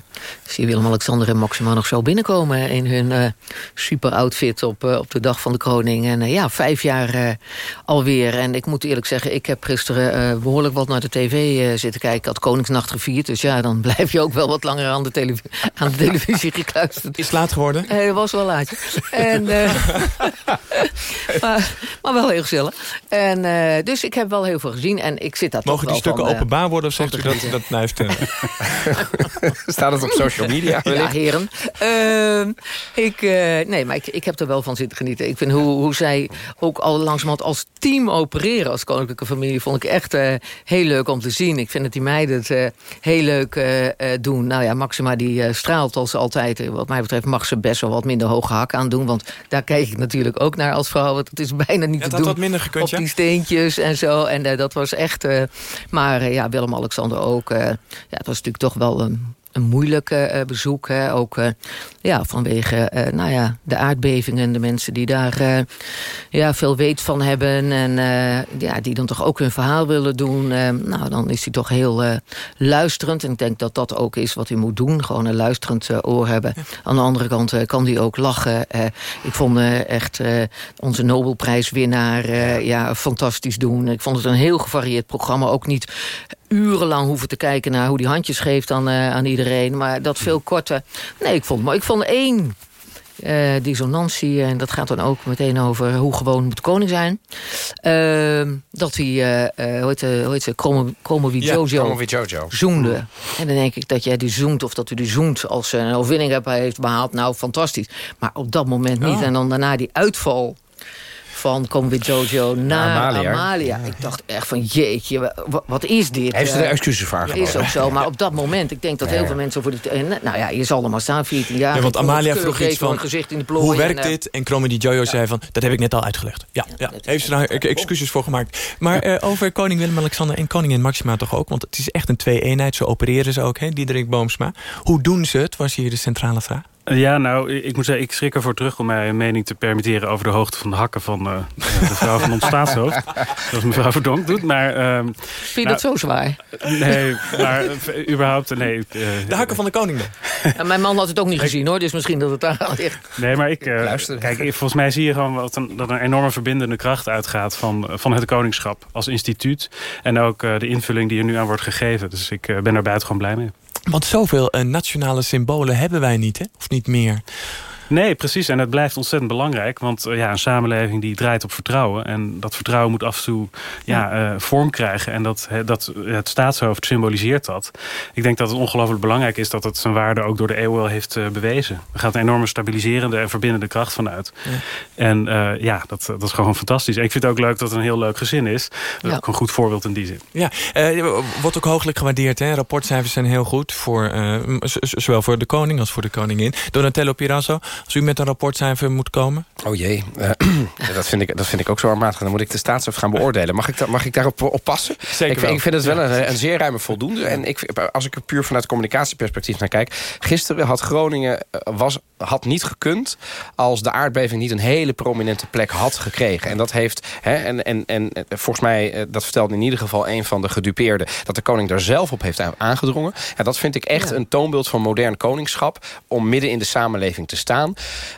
zie Willem-Alexander en Maxima nog zo binnenkomen... in hun uh, super outfit op, uh, op de dag van de koning. En ja, vijf jaar alweer. En ik moet eerlijk zeggen, ik heb gisteren behoorlijk wat naar de tv zitten kijken. Ik had Koningsnacht gevierd, dus ja, dan blijf je ook wel wat langer aan de, aan de televisie gekluisterd. Is het laat geworden? Het was wel laat. en, maar, maar wel heel gezellig. En, dus ik heb wel heel veel gezien en ik zit daar Mogen toch die stukken van, openbaar worden of zegt u dat, dat nuist? Staat het op social media? Ja, heren. Ehm, ik, eh, nee, maar ik, ik heb er wel van zitten genieten. Ik vind hoe, hoe zij ook al langzamerhand als team opereren... als koninklijke familie, vond ik echt eh, heel leuk om te zien. Ik vind dat die meiden het eh, heel leuk eh, eh, doen. Nou ja, Maxima die straalt als altijd. Wat mij betreft mag ze best wel wat minder hoge hak aan doen. Want daar kijk ik natuurlijk ook naar als vrouw. Want het is bijna niet Ja, te had doen. wat minder gekund, Op ja. die steentjes en zo. En dat was echt... eh, maar ja, Willem-Alexander ook. Ja, het was natuurlijk toch wel een, een moeilijk eh, bezoek. Hè. Ook eh, ja, vanwege eh, nou ja, de aardbevingen. De mensen die daar ja, veel weet van hebben. En ja, die dan toch ook hun verhaal willen doen. Nou, dan is hij toch heel luisterend. En ik denk dat dat ook is wat hij moet doen. Gewoon een luisterend oor hebben. Aan de andere kant kan hij ook lachen. Ik vond echt onze Nobelprijswinnaar ja, fantastisch doen. Ik vond het een heel gevarieerd programma. Ook niet urenlang hoeven te kijken naar hoe die handjes geeft aan, eh, aan iedereen. Maar dat veel korter. Nee, ik vond mooi. Ik vond één eh, dissonantie. En dat gaat dan ook meteen over hoe gewoon moet de koning zijn. Ehm, dat hij, eh, hoe heet, ze- hoe heet ze, Chromowie Ja, Jojo, Jojo. zoende. En dan denk ik dat jij die zoent of dat u die zoent als ze een overwinning heeft behaald. Nou, fantastisch. Maar op dat moment niet. Oh. En dan daarna die uitval van Chromowie Jojo naar Amalia. Amalia. Ik dacht echt van jeetje, wa- wa- wat is dit? Heeft ze Eh, er excuses voor aangeboden? Is ook zo, maar op dat moment, ik denk dat Ja, heel veel mensen voor de... en, Nou ja, je zal er maar staan, 14 jaar. Ja, want Amalia vroeg iets van, een gezicht in de plooi hoe werkt eh, dit? En Chrome die Jojo zei van, dat heb ik net al uitgelegd. Ja, ja. heeft ze daar excuses voor gemaakt. Maar eh, over koning Willem-Alexander en koningin Maxima toch ook? Want het is echt een twee-eenheid, zo opereren ze ook, hè, Diederik Boomsma. Hoe doen ze het, was hier de centrale vraag. Ja, nou, ik moet zeggen, ik schrik ervoor terug om mij een mening te permitteren over de hoogte van de hakken van eh, de vrouw van ons staatshoofd. Zoals mevrouw Verdonk doet. Maar, ehm, Vind je nou, dat zo zwaar? Nee, maar eh, überhaupt, nee. eh, De hakken van de koning dan? Mijn man had het ook niet gezien hoor, dus misschien dat het daar al ligt. Nee, maar ik, eh, kijk, volgens mij zie je gewoon wat een, dat een enorme verbindende kracht uitgaat van, van het koningschap als instituut. En ook eh, de invulling die er nu aan wordt gegeven. Dus ik ben er buitengewoon blij mee. Want zoveel eh, nationale symbolen hebben wij niet, hè? Of niet meer? Nee, precies. En het blijft ontzettend belangrijk. Want eh, ja, een samenleving die draait op vertrouwen. En dat vertrouwen moet af en toe ja, eh, vorm krijgen. En dat, dat, het staatshoofd symboliseert dat. Ik denk dat het ongelooflijk belangrijk is... dat het zijn waarde ook door de eeuwen wel heeft eh, bewezen. Er gaat een enorme stabiliserende en verbindende kracht vanuit. En ja, dat, dat is gewoon fantastisch. En ik vind het ook leuk dat het een heel leuk gezin is. Dat is ook een goed voorbeeld in die zin. Ja, wordt ook hooglijk gewaardeerd. Hè? Rapportcijfers zijn heel goed. Voor, zowel voor de koning als voor de koningin. Donatello Pirasso, als u met een rapportcijfer moet komen. Oh jee, eh, dat, vind ik, dat vind ik ook zo armatig. Dan moet ik de staatshoofd gaan beoordelen. Mag ik, da- mag ik daarop op passen? Zeker ik, vind- wel. ik vind het wel een, een zeer ruime voldoende. En ik, als ik er puur vanuit communicatieperspectief naar kijk... gisteren had Groningen eh, was, had niet gekund... als de aardbeving niet een hele prominente plek had gekregen. En dat heeft, hè, en, en, en eh, volgens mij, eh, dat vertelde in ieder geval... een van de gedupeerden, dat de koning daar zelf op heeft aangedrongen. En dat vind ik echt een toonbeeld van modern koningschap... om midden in de samenleving te staan.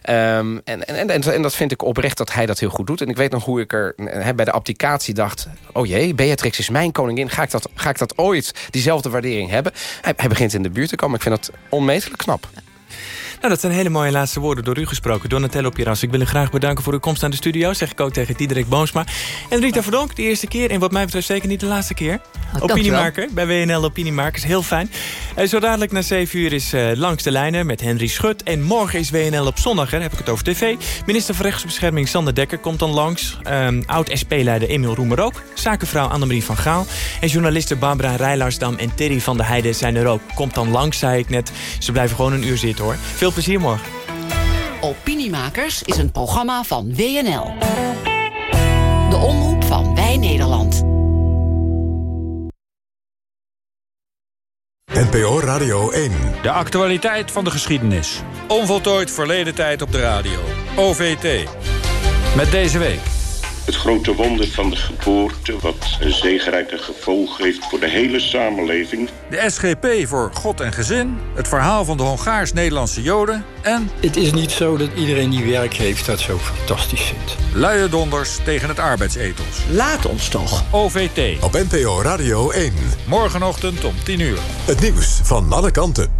Ehm, en, en, en, en dat vind ik oprecht dat hij dat heel goed doet. En ik weet nog hoe ik er hè, bij de abdicatie dacht... oh jee, Beatrix is mijn koningin. Ga ik dat, ga ik dat ooit diezelfde waardering hebben? Hij, hij begint in de buurt te komen. Ik vind dat onmetelijk knap. Nou, dat zijn hele mooie laatste woorden door u gesproken. Donatello Pirasso, ik wil u graag bedanken voor uw komst aan de studio. Zeg ik ook tegen Diederik Boomsma. En Rita Verdonk, de eerste keer. En wat mij betreft zeker niet de laatste keer. dankjewel. Opiniemaker bij WNL Opiniemakers. Heel fijn. Eh, zo dadelijk na 7 uur is eh, Langs de Lijnen met Henry Schut. En morgen is WNL op zondag, hè, heb ik het over tv. Minister van Rechtsbescherming Sander Dekker komt dan langs. Ehm, Oud-SP-leider Emiel Roemer ook. Zakenvrouw Annemarie van Gaal. En journalisten Barbara Rijlaarsdam en Terry van der Heijden zijn er ook. Komt dan langs, zei ik net. Ze blijven gewoon een uur zitten, hoor. Veel plezier morgen. Opiniemakers is een programma van WNL. De omroep van Wij Nederland. NPO Radio 1. De actualiteit van de geschiedenis. Onvoltooid verleden tijd op de radio. OVT. Met deze week. Het grote wonder van de geboorte, wat een zegerijke gevolg heeft voor de hele samenleving. De SGP voor God en Gezin. Het verhaal van de Hongaars-Nederlandse Joden. En... Het is niet zo dat iedereen die werk heeft dat zo fantastisch vindt. Luie donders tegen het arbeidsethos. Laat ons toch. OVT. Op NPO Radio 1. Morgenochtend om 10 uur. Het nieuws van alle kanten.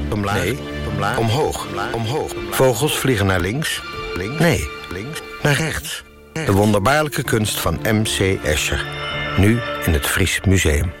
omlaag, nee, omlaag, omhoog, omhoog. Vogels vliegen naar links, links, nee, links, naar rechts. De wonderbaarlijke kunst van M.C. Escher. Nu in het Fries Museum.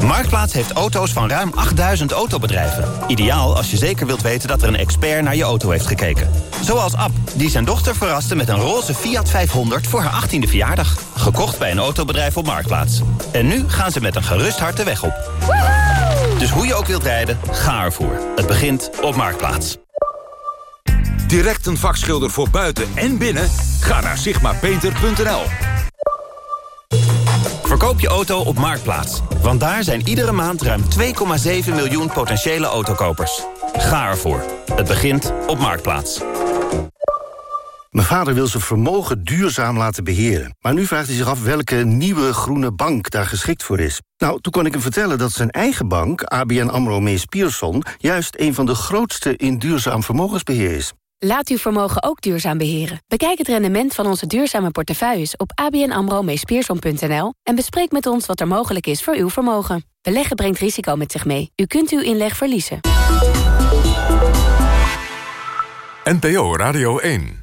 Marktplaats heeft auto's van ruim 8000 autobedrijven. Ideaal als je zeker wilt weten dat er een expert naar je auto heeft gekeken. Zoals Ab, die zijn dochter verraste met een roze Fiat 500 voor haar 18e verjaardag. Gekocht bij een autobedrijf op Marktplaats. En nu gaan ze met een gerust hart de weg op. Dus hoe je ook wilt rijden, ga ervoor. Het begint op Marktplaats. Direct een vakschilder voor buiten en binnen? Ga naar sigmapainter.nl. Verkoop je auto op Marktplaats. Want daar zijn iedere maand ruim 2,7 miljoen potentiële autokopers. Ga ervoor. Het begint op Marktplaats. Mijn vader wil zijn vermogen duurzaam laten beheren. Maar nu vraagt hij zich af welke nieuwe groene bank daar geschikt voor is. Nou, toen kon ik hem vertellen dat zijn eigen bank, ABN AMRO Mees Pierson... juist een van de grootste in duurzaam vermogensbeheer is. Laat uw vermogen ook duurzaam beheren. Bekijk het rendement van onze duurzame portefeuilles op abnamro en bespreek met ons wat er mogelijk is voor uw vermogen. Beleggen brengt risico met zich mee. U kunt uw inleg verliezen. NPO Radio 1